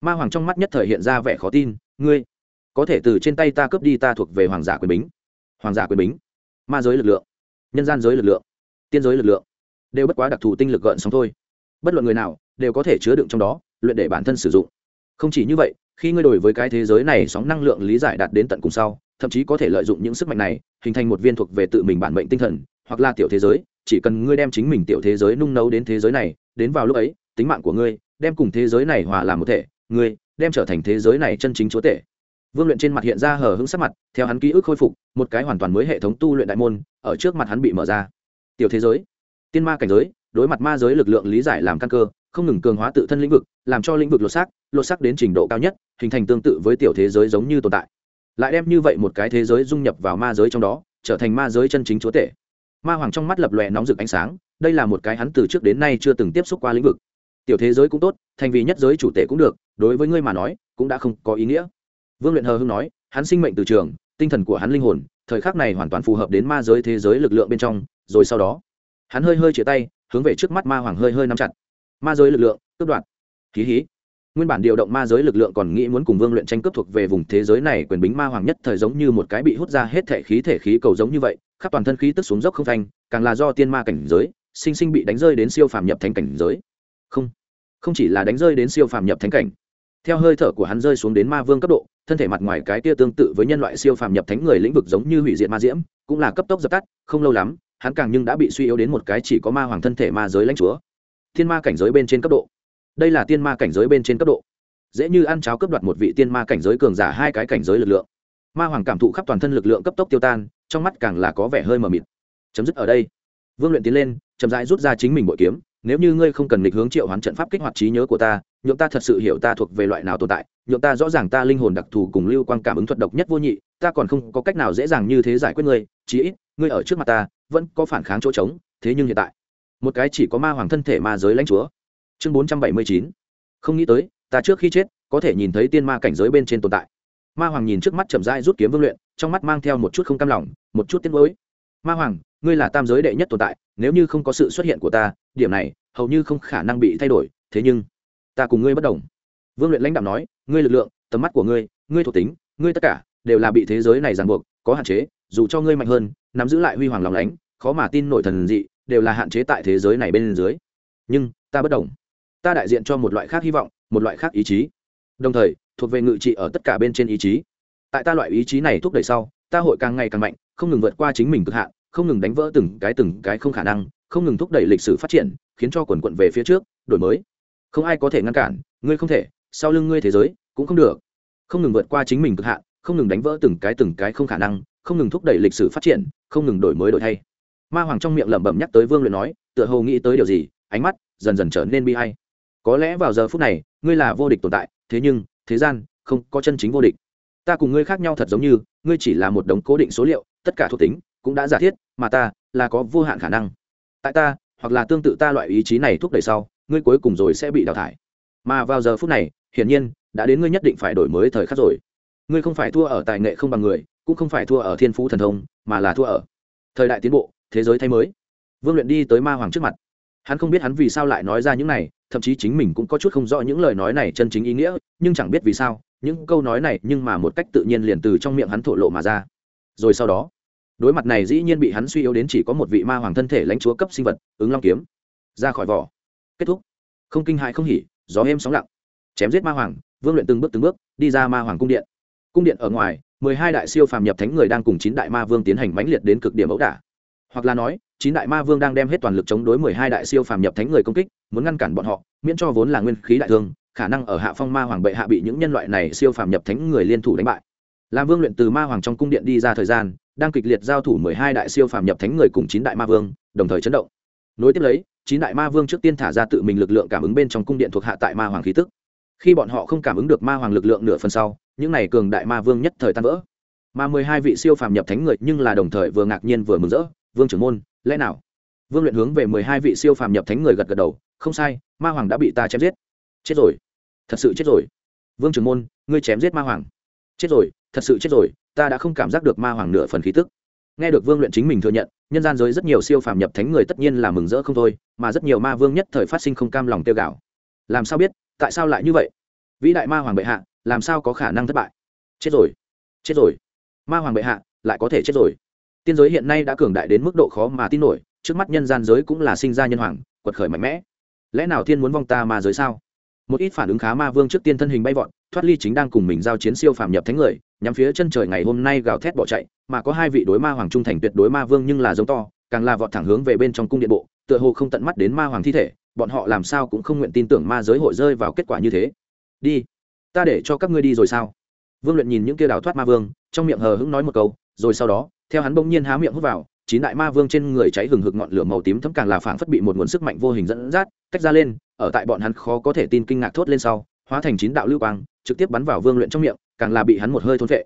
Ma hoàng trong mắt nhất thời hiện ra vẻ khó tin, ngươi, có thể từ trên tay ta cướp đi ta thuộc về hoàng giả quyền bính. Hoàng giả quyền bính? Ma giới lực lượng, nhân gian giới lực lượng, tiên giới lực lượng, đều bất quá đặc thù tinh lực gợn sóng thôi. Bất luận người nào, đều có thể chứa đựng trong đó, luyện để bản thân sử dụng. Không chỉ như vậy, khi ngươi đổi với cái thế giới này sóng năng lượng lý giải đạt đến tận cùng sau, thậm chí có thể lợi dụng những sức mạnh này, hình thành một viên thuộc về tự mình bản mệnh tinh thần, hoặc là tiểu thế giới, chỉ cần ngươi đem chính mình tiểu thế giới nung nấu đến thế giới này, đến vào lúc ấy, tính mạng của ngươi đem cùng thế giới này hòa làm một thể, ngươi đem trở thành thế giới này chân chính chúa tể. Vương luyện trên mặt hiện ra hờ hững sắc mặt, theo hắn ký ức khôi phục, một cái hoàn toàn mới hệ thống tu luyện đại môn, ở trước mặt hắn bị mở ra. Tiểu thế giới, tiên ma cảnh giới, đối mặt ma giới lực lượng lý giải làm căn cơ, không ngừng cường hóa tự thân lĩnh vực, làm cho lĩnh vực lột xác lột xác đến trình độ cao nhất, hình thành tương tự với tiểu thế giới giống như tồn tại. Lại đem như vậy một cái thế giới dung nhập vào ma giới trong đó, trở thành ma giới chân chính chúa tể. Ma hoàng trong mắt lập lòe nóng rực ánh sáng, đây là một cái hắn từ trước đến nay chưa từng tiếp xúc qua lĩnh vực tiểu thế giới cũng tốt, thành vì nhất giới chủ tể cũng được, đối với ngươi mà nói, cũng đã không có ý nghĩa. Vương luyện hờ hưng nói, hắn sinh mệnh từ trường, tinh thần của hắn linh hồn, thời khắc này hoàn toàn phù hợp đến ma giới thế giới lực lượng bên trong, rồi sau đó, hắn hơi hơi chia tay, hướng về trước mắt ma hoàng hơi hơi nắm chặt. Ma giới lực lượng, cướp đoạt. Hí hí. Nguyên bản điều động ma giới lực lượng còn nghĩ muốn cùng vương luyện tranh cướp thuộc về vùng thế giới này, quyền bính ma hoàng nhất thời giống như một cái bị hút ra hết thể khí thể khí cầu giống như vậy, khắp toàn thân khí tức xuống dốc không thanh càng là do tiên ma cảnh giới, sinh sinh bị đánh rơi đến siêu phàm nhập thành cảnh giới. Không không chỉ là đánh rơi đến siêu phàm nhập thánh cảnh. Theo hơi thở của hắn rơi xuống đến ma vương cấp độ, thân thể mặt ngoài cái tia tương tự với nhân loại siêu phàm nhập thánh người lĩnh vực giống như hủy diệt ma diễm, cũng là cấp tốc dập tắt, không lâu lắm, hắn càng nhưng đã bị suy yếu đến một cái chỉ có ma hoàng thân thể ma giới lãnh chúa. Thiên ma cảnh giới bên trên cấp độ. Đây là tiên ma cảnh giới bên trên cấp độ. Dễ như ăn cháo cấp đoạt một vị tiên ma cảnh giới cường giả hai cái cảnh giới lực lượng. Ma hoàng cảm thụ khắp toàn thân lực lượng cấp tốc tiêu tan, trong mắt càng là có vẻ hơi mờ mịt. Chấm dứt ở đây. Vương luyện tiến lên, chậm rãi rút ra chính mình bội kiếm nếu như ngươi không cần nghịch hướng triệu hoán trận pháp kích hoạt trí nhớ của ta, nhượng ta thật sự hiểu ta thuộc về loại nào tồn tại, nhượng ta rõ ràng ta linh hồn đặc thù cùng lưu quan cảm ứng thuật độc nhất vô nhị, ta còn không có cách nào dễ dàng như thế giải quyết ngươi, chí ít, ngươi ở trước mặt ta vẫn có phản kháng chỗ trống, thế nhưng hiện tại, một cái chỉ có ma hoàng thân thể ma giới lãnh chúa. Chương bốn trăm bảy mươi chín. Không nghĩ tới, ta trước khi chết, có thể nhìn thấy tiên ma cảnh giới bên trên tồn tại. Ma hoàng nhìn trước mắt chậm rãi rút kiếm vương luyện, trong mắt mang theo một chút không cam lòng, một chút tiếc nuối. Ma hoàng ngươi là tam giới đệ nhất tồn tại, nếu như không có sự xuất hiện của ta, điểm này hầu như không khả năng bị thay đổi, thế nhưng, ta cùng ngươi bất đồng. Vương luyện lãnh đạo nói, ngươi lực lượng, tầm mắt của ngươi ngươi thuộc tính, ngươi tất cả đều là bị thế giới này ràng buộc, có hạn chế, dù cho ngươi mạnh hơn, nắm giữ lại huy hoàng lòng lánh, khó mà tin nổi thần dị, đều là hạn chế tại thế giới này bên dưới. Nhưng, ta bất đồng. Ta đại diện cho một loại khác hy vọng, một loại khác ý chí. Đồng thời, thuộc về ngự trị ở tất cả bên trên ý chí. Tại ta loại ý chí này thúc đẩy sau, ta hội càng ngày càng mạnh, không ngừng vượt qua chính mình cực hạn không ngừng đánh vỡ từng cái từng cái không khả năng, không ngừng thúc đẩy lịch sử phát triển, khiến cho quần quận về phía trước, đổi mới. Không ai có thể ngăn cản, ngươi không thể, sau lưng ngươi thế giới cũng không được. Không ngừng vượt qua chính mình cực hạn, không ngừng đánh vỡ từng cái từng cái không khả năng, không ngừng thúc đẩy lịch sử phát triển, không ngừng đổi mới đổi thay. Ma hoàng trong miệng lẩm bẩm nhắc tới vương luyện nói, tựa hồ nghĩ tới điều gì, ánh mắt dần dần trở nên bi hay có lẽ vào giờ phút này, ngươi là vô địch tồn tại, thế nhưng, thế gian không có chân chính vô địch. Ta cùng ngươi khác nhau thật giống như, ngươi chỉ là một đống cố định số liệu, tất cả thuộc tính cũng đã giả thiết, mà ta là có vô hạn khả năng. Tại ta, hoặc là tương tự ta loại ý chí này thúc đẩy sau, ngươi cuối cùng rồi sẽ bị đào thải. Mà vào giờ phút này, hiển nhiên, đã đến ngươi nhất định phải đổi mới thời khắc rồi. Ngươi không phải thua ở tài nghệ không bằng người, cũng không phải thua ở thiên phú thần thông, mà là thua ở thời đại tiến bộ, thế giới thay mới. Vương luyện đi tới ma hoàng trước mặt. Hắn không biết hắn vì sao lại nói ra những này, thậm chí chính mình cũng có chút không rõ những lời nói này chân chính ý nghĩa, nhưng chẳng biết vì sao, những câu nói này nhưng mà một cách tự nhiên liền từ trong miệng hắn thổ lộ mà ra. Rồi sau đó đối mặt này dĩ nhiên bị hắn suy yếu đến chỉ có một vị ma hoàng thân thể lãnh chúa cấp sinh vật, ứng long kiếm. Ra khỏi vỏ. Kết thúc. Không kinh hại không hỉ, gió êm sóng lặng. Chém giết ma hoàng, vương luyện từng bước từng bước, đi ra ma hoàng cung điện. Cung điện ở ngoài, mười hai đại siêu phàm nhập thánh người đang cùng chín đại ma vương tiến hành mãnh liệt đến cực điểm ẩu đả. Hoặc là nói, chín đại ma vương đang đem hết toàn lực chống đối mười hai đại siêu phàm nhập thánh người công kích, muốn ngăn cản bọn họ, miễn cho vốn là nguyên khí đại thương, khả năng ở hạ phong ma hoàng bệ hạ bị những nhân loại này siêu phàm nhập thánh người liên thủ đánh bại làm vương luyện từ ma hoàng trong cung điện đi ra thời gian, đang kịch liệt giao thủ mười hai đại siêu phàm nhập thánh người cùng chín đại ma vương, đồng thời chấn động. Nối tiếp lấy, chín đại ma vương trước tiên thả ra tự mình lực lượng cảm ứng bên trong cung điện thuộc hạ tại ma hoàng khí tức. Khi bọn họ không cảm ứng được ma hoàng lực lượng nửa phần sau, những này cường đại ma vương nhất thời tan vỡ. Mà mười hai vị siêu phàm nhập thánh người nhưng là đồng thời vừa ngạc nhiên vừa mừng rỡ, vương trưởng môn, lẽ nào? Vương luyện hướng về mười hai vị siêu phàm nhập thánh người gật gật đầu, không sai, ma hoàng đã bị ta chém giết. Chết rồi, thật sự chết rồi. Vương trưởng môn, ngươi chém giết ma hoàng. Chết rồi thật sự chết rồi, ta đã không cảm giác được ma hoàng nửa phần khí tức. Nghe được vương luyện chính mình thừa nhận, nhân gian giới rất nhiều siêu phàm nhập thánh người tất nhiên là mừng rỡ không thôi, mà rất nhiều ma vương nhất thời phát sinh không cam lòng tiêu gạo. Làm sao biết, tại sao lại như vậy? Vĩ đại ma hoàng bệ hạ, làm sao có khả năng thất bại? Chết rồi chết rồi. Ma hoàng bệ hạ, lại có thể chết rồi. Tiên giới hiện nay đã cường đại đến mức độ khó mà tin nổi, trước mắt nhân gian giới cũng là sinh ra nhân hoàng, quật khởi mạnh mẽ. Lẽ nào thiên muốn vong ta ma giới sao? Một ít phản ứng khá ma vương trước tiên thân hình bay vọt thoát ly chính đang cùng mình giao chiến siêu phàm nhập thánh người, nhắm phía chân trời ngày hôm nay gào thét bỏ chạy, mà có hai vị đối ma hoàng trung thành tuyệt đối ma vương nhưng là giống to, càng là vọt thẳng hướng về bên trong cung điện bộ, tựa hồ không tận mắt đến ma hoàng thi thể, bọn họ làm sao cũng không nguyện tin tưởng ma giới hội rơi vào kết quả như thế. Đi, ta để cho các ngươi đi rồi sao? Vương luyện nhìn những kia đào thoát ma vương, trong miệng hờ hững nói một câu, rồi sau đó, theo hắn bỗng nhiên há miệng hút vào, chín đại ma vương trên người cháy hừng hực ngọn lửa màu tím thấm càng là phảng phất bị một nguồn sức mạnh vô hình dẫn dắt, tách ra lên, ở tại bọn hắn khó có thể tin kinh ngạc thốt lên sau hóa thành chín đạo lưu quang, trực tiếp bắn vào vương luyện trong miệng, càng là bị hắn một hơi thôn vệ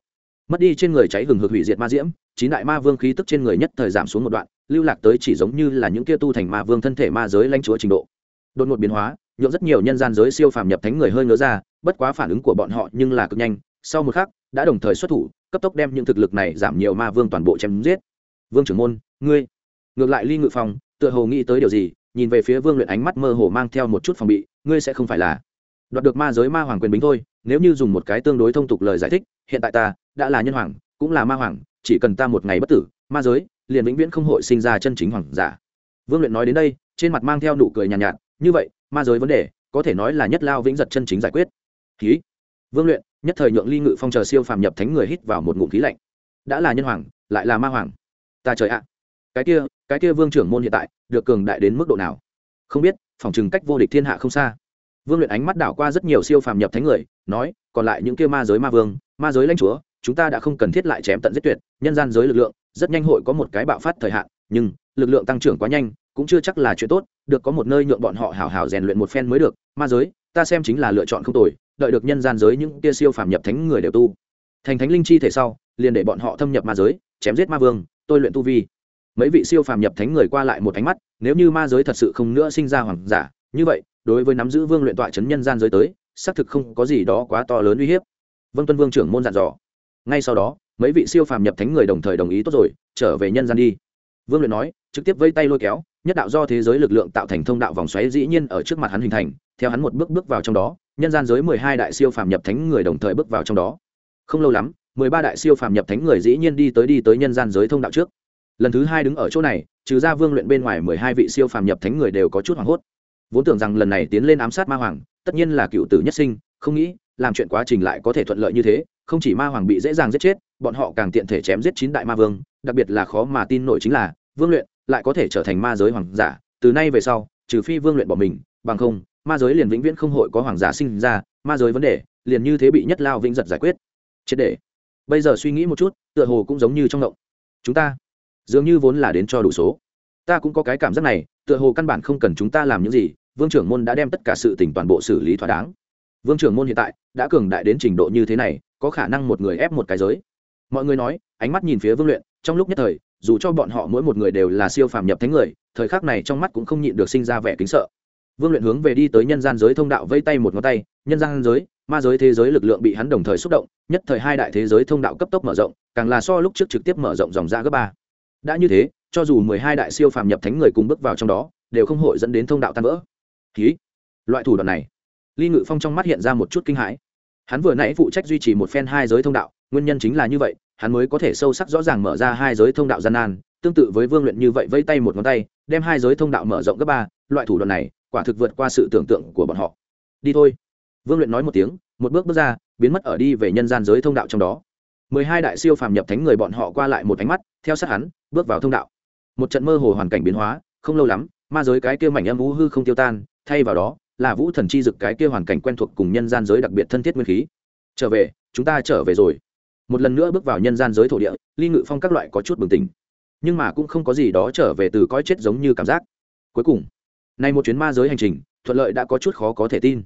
mất đi trên người cháy hừng hực hủy diệt ma diễm, chín đại ma vương khí tức trên người nhất thời giảm xuống một đoạn, lưu lạc tới chỉ giống như là những kia tu thành ma vương thân thể ma giới lãnh chúa trình độ. Đột ngột biến hóa nhộn rất nhiều nhân gian giới siêu phàm nhập thánh người hơi ngớ ra, bất quá phản ứng của bọn họ nhưng là cực nhanh, sau một khắc, đã đồng thời xuất thủ, cấp tốc đem những thực lực này giảm nhiều ma vương toàn bộ chém giết. Vương trưởng môn, ngươi, ngược lại ly ngự phong, tựa hồ nghĩ tới điều gì, nhìn về phía vương luyện ánh mắt mơ hồ mang theo một chút phòng bị, ngươi sẽ không phải là đoạt được ma giới ma hoàng quyền bính thôi nếu như dùng một cái tương đối thông tục lời giải thích hiện tại ta đã là nhân hoàng cũng là ma hoàng chỉ cần ta một ngày bất tử ma giới liền vĩnh viễn không hội sinh ra chân chính hoàng giả. Vương luyện nói đến đây trên mặt mang theo nụ cười nhàn nhạt, nhạt như vậy ma giới vấn đề có thể nói là nhất lao vĩnh giật chân chính giải quyết. Khí vương luyện nhất thời nhượng ly ngự phong chờ siêu phàm nhập thánh người hít vào một ngụm khí lạnh. Đã là nhân hoàng lại là ma hoàng. Ta trời ạ. Cái kia cái kia vương trưởng môn hiện tại được cường đại đến mức độ nào? Không biết phòng chừng cách vô địch thiên hạ không xa vương luyện ánh mắt đảo qua rất nhiều siêu phàm nhập thánh người, nói, còn lại những kia ma giới ma vương, ma giới lãnh chúa, chúng ta đã không cần thiết lại chém tận giết tuyệt. Nhân gian giới lực lượng, rất nhanh hội có một cái bạo phát thời hạn, nhưng lực lượng tăng trưởng quá nhanh, cũng chưa chắc là chuyện tốt. Được có một nơi nhượng bọn họ hào hào rèn luyện một phen mới được. Ma giới, ta xem chính là lựa chọn không tồi, đợi được nhân gian giới những kia siêu phàm nhập thánh người đều tu. Thành thánh linh chi thể sau, liền để bọn họ thâm nhập ma giới, chém giết ma vương, tôi luyện tu vi. Mấy vị siêu phàm nhập thánh người qua lại một ánh mắt, nếu như ma giới thật sự không nữa sinh ra hoàng giả, như vậy đối với nắm giữ vương luyện tọa chấn nhân gian giới tới, xác thực không có gì đó quá to lớn uy hiếp. Vâng tuân vương trưởng môn dặn dò. Ngay sau đó, mấy vị siêu phàm nhập thánh người đồng thời đồng ý tốt rồi, trở về nhân gian đi. Vương luyện nói, trực tiếp vây tay lôi kéo, nhất đạo do thế giới lực lượng tạo thành thông đạo vòng xoáy dĩ nhiên ở trước mặt hắn hình thành, theo hắn một bước bước vào trong đó, nhân gian giới mười hai đại siêu phàm nhập thánh người đồng thời bước vào trong đó. Không lâu lắm, mười ba đại siêu phàm nhập thánh người dĩ nhiên đi tới đi tới nhân gian giới thông đạo trước. Lần thứ hai đứng ở chỗ này, trừ ra vương luyện bên ngoài mười hai vị siêu phàm nhập thánh người đều có chút hoảng hốt vốn tưởng rằng lần này tiến lên ám sát ma hoàng, tất nhiên là cựu tử nhất sinh, không nghĩ, làm chuyện quá trình lại có thể thuận lợi như thế, không chỉ ma hoàng bị dễ dàng giết chết, bọn họ càng tiện thể chém giết chín đại ma vương, đặc biệt là khó mà tin nổi chính là, vương luyện lại có thể trở thành ma giới hoàng giả, từ nay về sau, trừ phi vương luyện bỏ mình, bằng không, ma giới liền vĩnh viễn không hội có hoàng giả sinh ra, ma giới vấn đề liền như thế bị nhất lao vĩnh giật giải quyết. Triệt để. Bây giờ suy nghĩ một chút, tựa hồ cũng giống như trong động chúng ta dường như vốn là đến cho đủ số. Ta cũng có cái cảm giác này, tựa hồ căn bản không cần chúng ta làm những gì vương trưởng môn đã đem tất cả sự tình toàn bộ xử lý thỏa đáng. Vương trưởng môn hiện tại đã cường đại đến trình độ như thế này, có khả năng một người ép một cái giới. Mọi người nói, ánh mắt nhìn phía vương luyện, trong lúc nhất thời, dù cho bọn họ mỗi một người đều là siêu phàm nhập thánh người, thời khắc này trong mắt cũng không nhịn được sinh ra vẻ kính sợ. Vương luyện hướng về đi tới nhân gian giới thông đạo vây tay một ngón tay, nhân gian giới, ma giới thế giới lực lượng bị hắn đồng thời xúc động, nhất thời hai đại thế giới thông đạo cấp tốc mở rộng, càng là so lúc trước trực tiếp mở rộng dòng ra gấp ba. Đã như thế, cho dù mười hai đại siêu phàm nhập thánh người cùng bước vào trong đó, đều không hội dẫn đến thông đạo tan vỡ ký. Loại thủ đoạn này, ly ngự phong trong mắt hiện ra một chút kinh hãi. Hắn vừa nãy phụ trách duy trì một phen hai giới thông đạo, nguyên nhân chính là như vậy, hắn mới có thể sâu sắc rõ ràng mở ra hai giới thông đạo gian nan, tương tự với vương luyện như vậy vây tay một ngón tay, đem hai giới thông đạo mở rộng gấp ba, loại thủ đoạn này, quả thực vượt qua sự tưởng tượng của bọn họ. Đi thôi. Vương luyện nói một tiếng, một bước bước ra, biến mất ở đi về nhân gian giới thông đạo trong đó. Mười hai đại siêu phàm nhập thánh người bọn họ qua lại một ánh mắt, theo sát hắn, bước vào thông đạo. Một trận mơ hồ hoàn cảnh biến hóa, không lâu lắm, ma giới cái kia mảnh âm ú hư không tiêu tan thay vào đó, là vũ thần chi dực cái kia hoàn cảnh quen thuộc cùng nhân gian giới đặc biệt thân thiết nguyên khí. Trở về, chúng ta trở về rồi. Một lần nữa bước vào nhân gian giới thổ địa, ly ngự phong các loại có chút bừng tỉnh. Nhưng mà cũng không có gì đó trở về từ cõi chết giống như cảm giác. Cuối cùng, nay một chuyến ma giới hành trình, thuận lợi đã có chút khó có thể tin.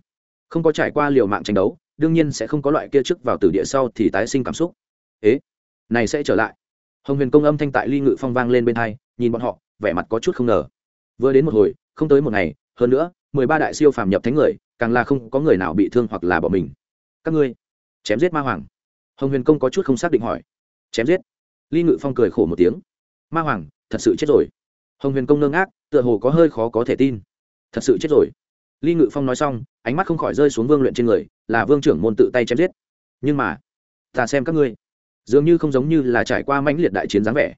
Không có trải qua liều mạng tranh đấu, đương nhiên sẽ không có loại kia trước vào từ địa sau thì tái sinh cảm xúc. Ế, này sẽ trở lại. Hồng huyền công âm thanh tại ly ngự phong vang lên bên hai, nhìn bọn họ, vẻ mặt có chút không ngờ. Vừa đến một hồi, không tới một ngày, hơn nữa mười ba đại siêu phàm nhập thánh người, càng là không có người nào bị thương hoặc là bỏ mình. Các ngươi, chém giết ma hoàng. Hồng huyền công có chút không xác định hỏi. Chém giết? Ly ngự phong cười khổ một tiếng. Ma hoàng, thật sự chết rồi. Hồng huyền công nương ác tựa hồ có hơi khó có thể tin. Thật sự chết rồi. Ly ngự phong nói xong, ánh mắt không khỏi rơi xuống vương luyện trên người, là vương trưởng môn tự tay chém giết. Nhưng mà, ta xem các ngươi, dường như không giống như là trải qua mãnh liệt đại chiến dáng vẻ.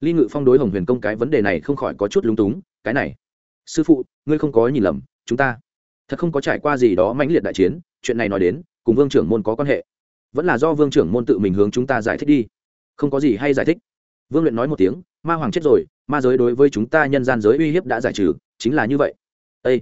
Ly ngự phong đối hồng huyền công cái vấn đề này không khỏi có chút lúng túng, cái này, sư phụ, ngươi không có nhìn lầm chúng ta. Thật không có trải qua gì đó mãnh liệt đại chiến, chuyện này nói đến, cùng vương trưởng môn có quan hệ. Vẫn là do vương trưởng môn tự mình hướng chúng ta giải thích đi. Không có gì hay giải thích. Vương luyện nói một tiếng, ma hoàng chết rồi, ma giới đối với chúng ta nhân gian giới uy hiếp đã giải trừ, chính là như vậy. Ê!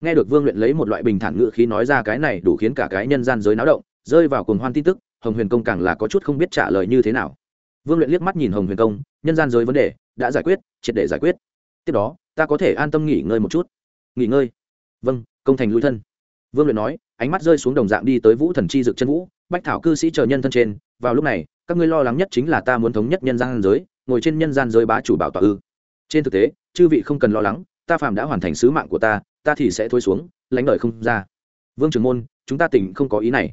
nghe được vương luyện lấy một loại bình thản ngự khí nói ra cái này đủ khiến cả cái nhân gian giới náo động, rơi vào cuồng hoan tin tức, hồng huyền công càng là có chút không biết trả lời như thế nào. Vương luyện liếc mắt nhìn hồng huyền công, nhân gian giới vấn đề đã giải quyết, triệt để giải quyết. Tiếp đó, ta có thể an tâm nghỉ ngơi một chút. Nghỉ ngơi? Vâng công thành lui thân. Vương luyện nói, ánh mắt rơi xuống đồng dạng đi tới vũ thần chi dực chân vũ, bách thảo cư sĩ chờ nhân thân trên, vào lúc này, các ngươi lo lắng nhất chính là ta muốn thống nhất nhân gian giới, ngồi trên nhân gian giới bá chủ bảo tọa ư. Trên thực tế, chư vị không cần lo lắng, ta phàm đã hoàn thành sứ mạng của ta ta thì sẽ thối xuống lãnh đời không ra. Vương trưởng môn, chúng ta tỉnh không có ý này.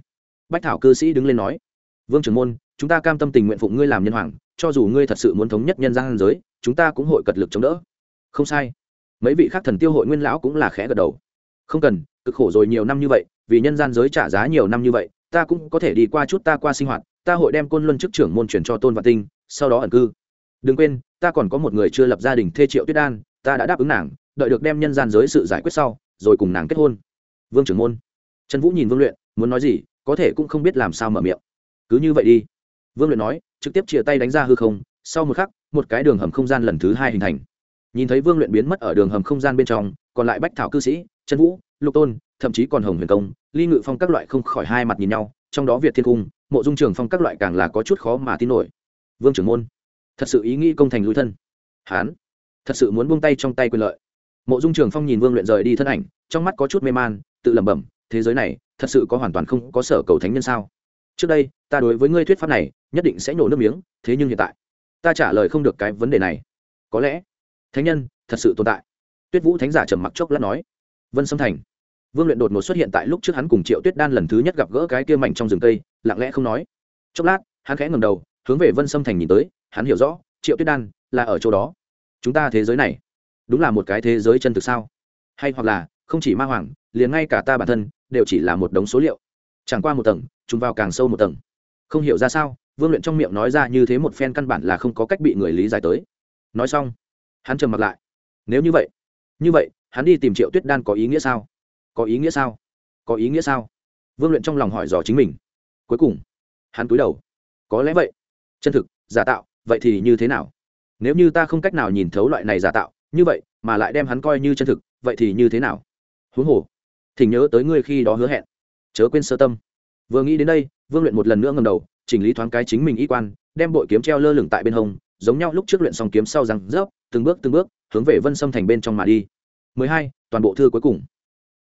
Bách thảo cư sĩ đứng lên nói, vương trưởng môn, chúng ta cam tâm tình nguyện phụng ngươi làm nhân hoàng, cho dù ngươi thật sự muốn thống nhất nhân gian giới, chúng ta cũng hội cật lực chống đỡ. Không sai. Mấy vị khác thần tiêu hội nguyên lão cũng là khẽ gật đầu không cần, cực khổ rồi nhiều năm như vậy, vì nhân gian giới trả giá nhiều năm như vậy, ta cũng có thể đi qua chút ta qua sinh hoạt, ta hội đem côn luân chức trưởng môn truyền cho tôn và tinh, sau đó ẩn cư. Đừng quên, ta còn có một người chưa lập gia đình thê triệu tuyết đan, ta đã đáp ứng nàng, đợi được đem nhân gian giới sự giải quyết sau, rồi cùng nàng kết hôn. Vương trưởng môn. Trần vũ nhìn vương luyện, muốn nói gì, có thể cũng không biết làm sao mở miệng. Cứ như vậy đi. Vương luyện nói, trực tiếp chia tay đánh ra hư không, sau một khắc, một cái đường hầm không gian lần thứ hai hình thành. Nhìn thấy vương luyện biến mất ở đường hầm không gian bên trong, còn lại bách thảo cư sĩ trần vũ, lục tôn, thậm chí còn hồng huyền công, ly ngự phong các loại không khỏi hai mặt nhìn nhau, trong đó việt thiên cung, mộ dung trường phong các loại càng là có chút khó mà tin nổi. Vương trưởng môn, thật sự ý nghĩ công thành lui thân. Hán, thật sự muốn buông tay trong tay quyền lợi. Mộ dung trường phong nhìn vương luyện rời đi thân ảnh, trong mắt có chút mê man, tự lẩm bẩm, thế giới này, thật sự có hoàn toàn không có sở cầu thánh nhân sao? Trước đây, ta đối với ngươi thuyết pháp này, nhất định sẽ nhổ nước miếng, thế nhưng hiện tại, ta trả lời không được cái vấn đề này. Có lẽ, thánh nhân thật sự tồn tại. Tuyết vũ thánh giả trầm mặc chốc lát nói vân sâm thành. Vương luyện đột ngột xuất hiện tại lúc trước hắn cùng triệu tuyết đan lần thứ nhất gặp gỡ cái kia mảnh trong rừng cây, lặng lẽ không nói. Chốc lát, hắn khẽ ngầm đầu, hướng về vân sâm thành nhìn tới, hắn hiểu rõ, triệu tuyết đan là ở chỗ đó. Chúng ta thế giới này, đúng là một cái thế giới chân thực sao? Hay hoặc là, không chỉ ma hoàng, liền ngay cả ta bản thân, đều chỉ là một đống số liệu. Chẳng qua một tầng chúng vào càng sâu một tầng. Không hiểu ra sao, vương luyện trong miệng nói ra như thế một phen căn bản là không có cách bị người lý giải tới. Nói xong, hắn trầm mặt lại. Nếu như vậy như vậy hắn đi tìm triệu tuyết đan có ý nghĩa sao? Có ý nghĩa sao? Có ý nghĩa sao? Vương luyện trong lòng hỏi dò chính mình. Cuối cùng, hắn cúi đầu. Có lẽ vậy. Chân thực, giả tạo, vậy thì như thế nào? Nếu như ta không cách nào nhìn thấu loại này giả tạo, như vậy, mà lại đem hắn coi như chân thực, vậy thì như thế nào? Huống hồ, thỉnh nhớ tới ngươi khi đó hứa hẹn. Chớ quên sơ tâm. Vừa nghĩ đến đây, vương luyện một lần nữa ngầm đầu, chỉnh lý thoáng cái chính mình y quan, đem bội kiếm treo lơ lửng tại bên hông, giống nhau lúc trước luyện xong kiếm sau răng rớp, từng bước từng bước, hướng về vân sâm thành bên trong mà đi. 12. toàn bộ thư cuối cùng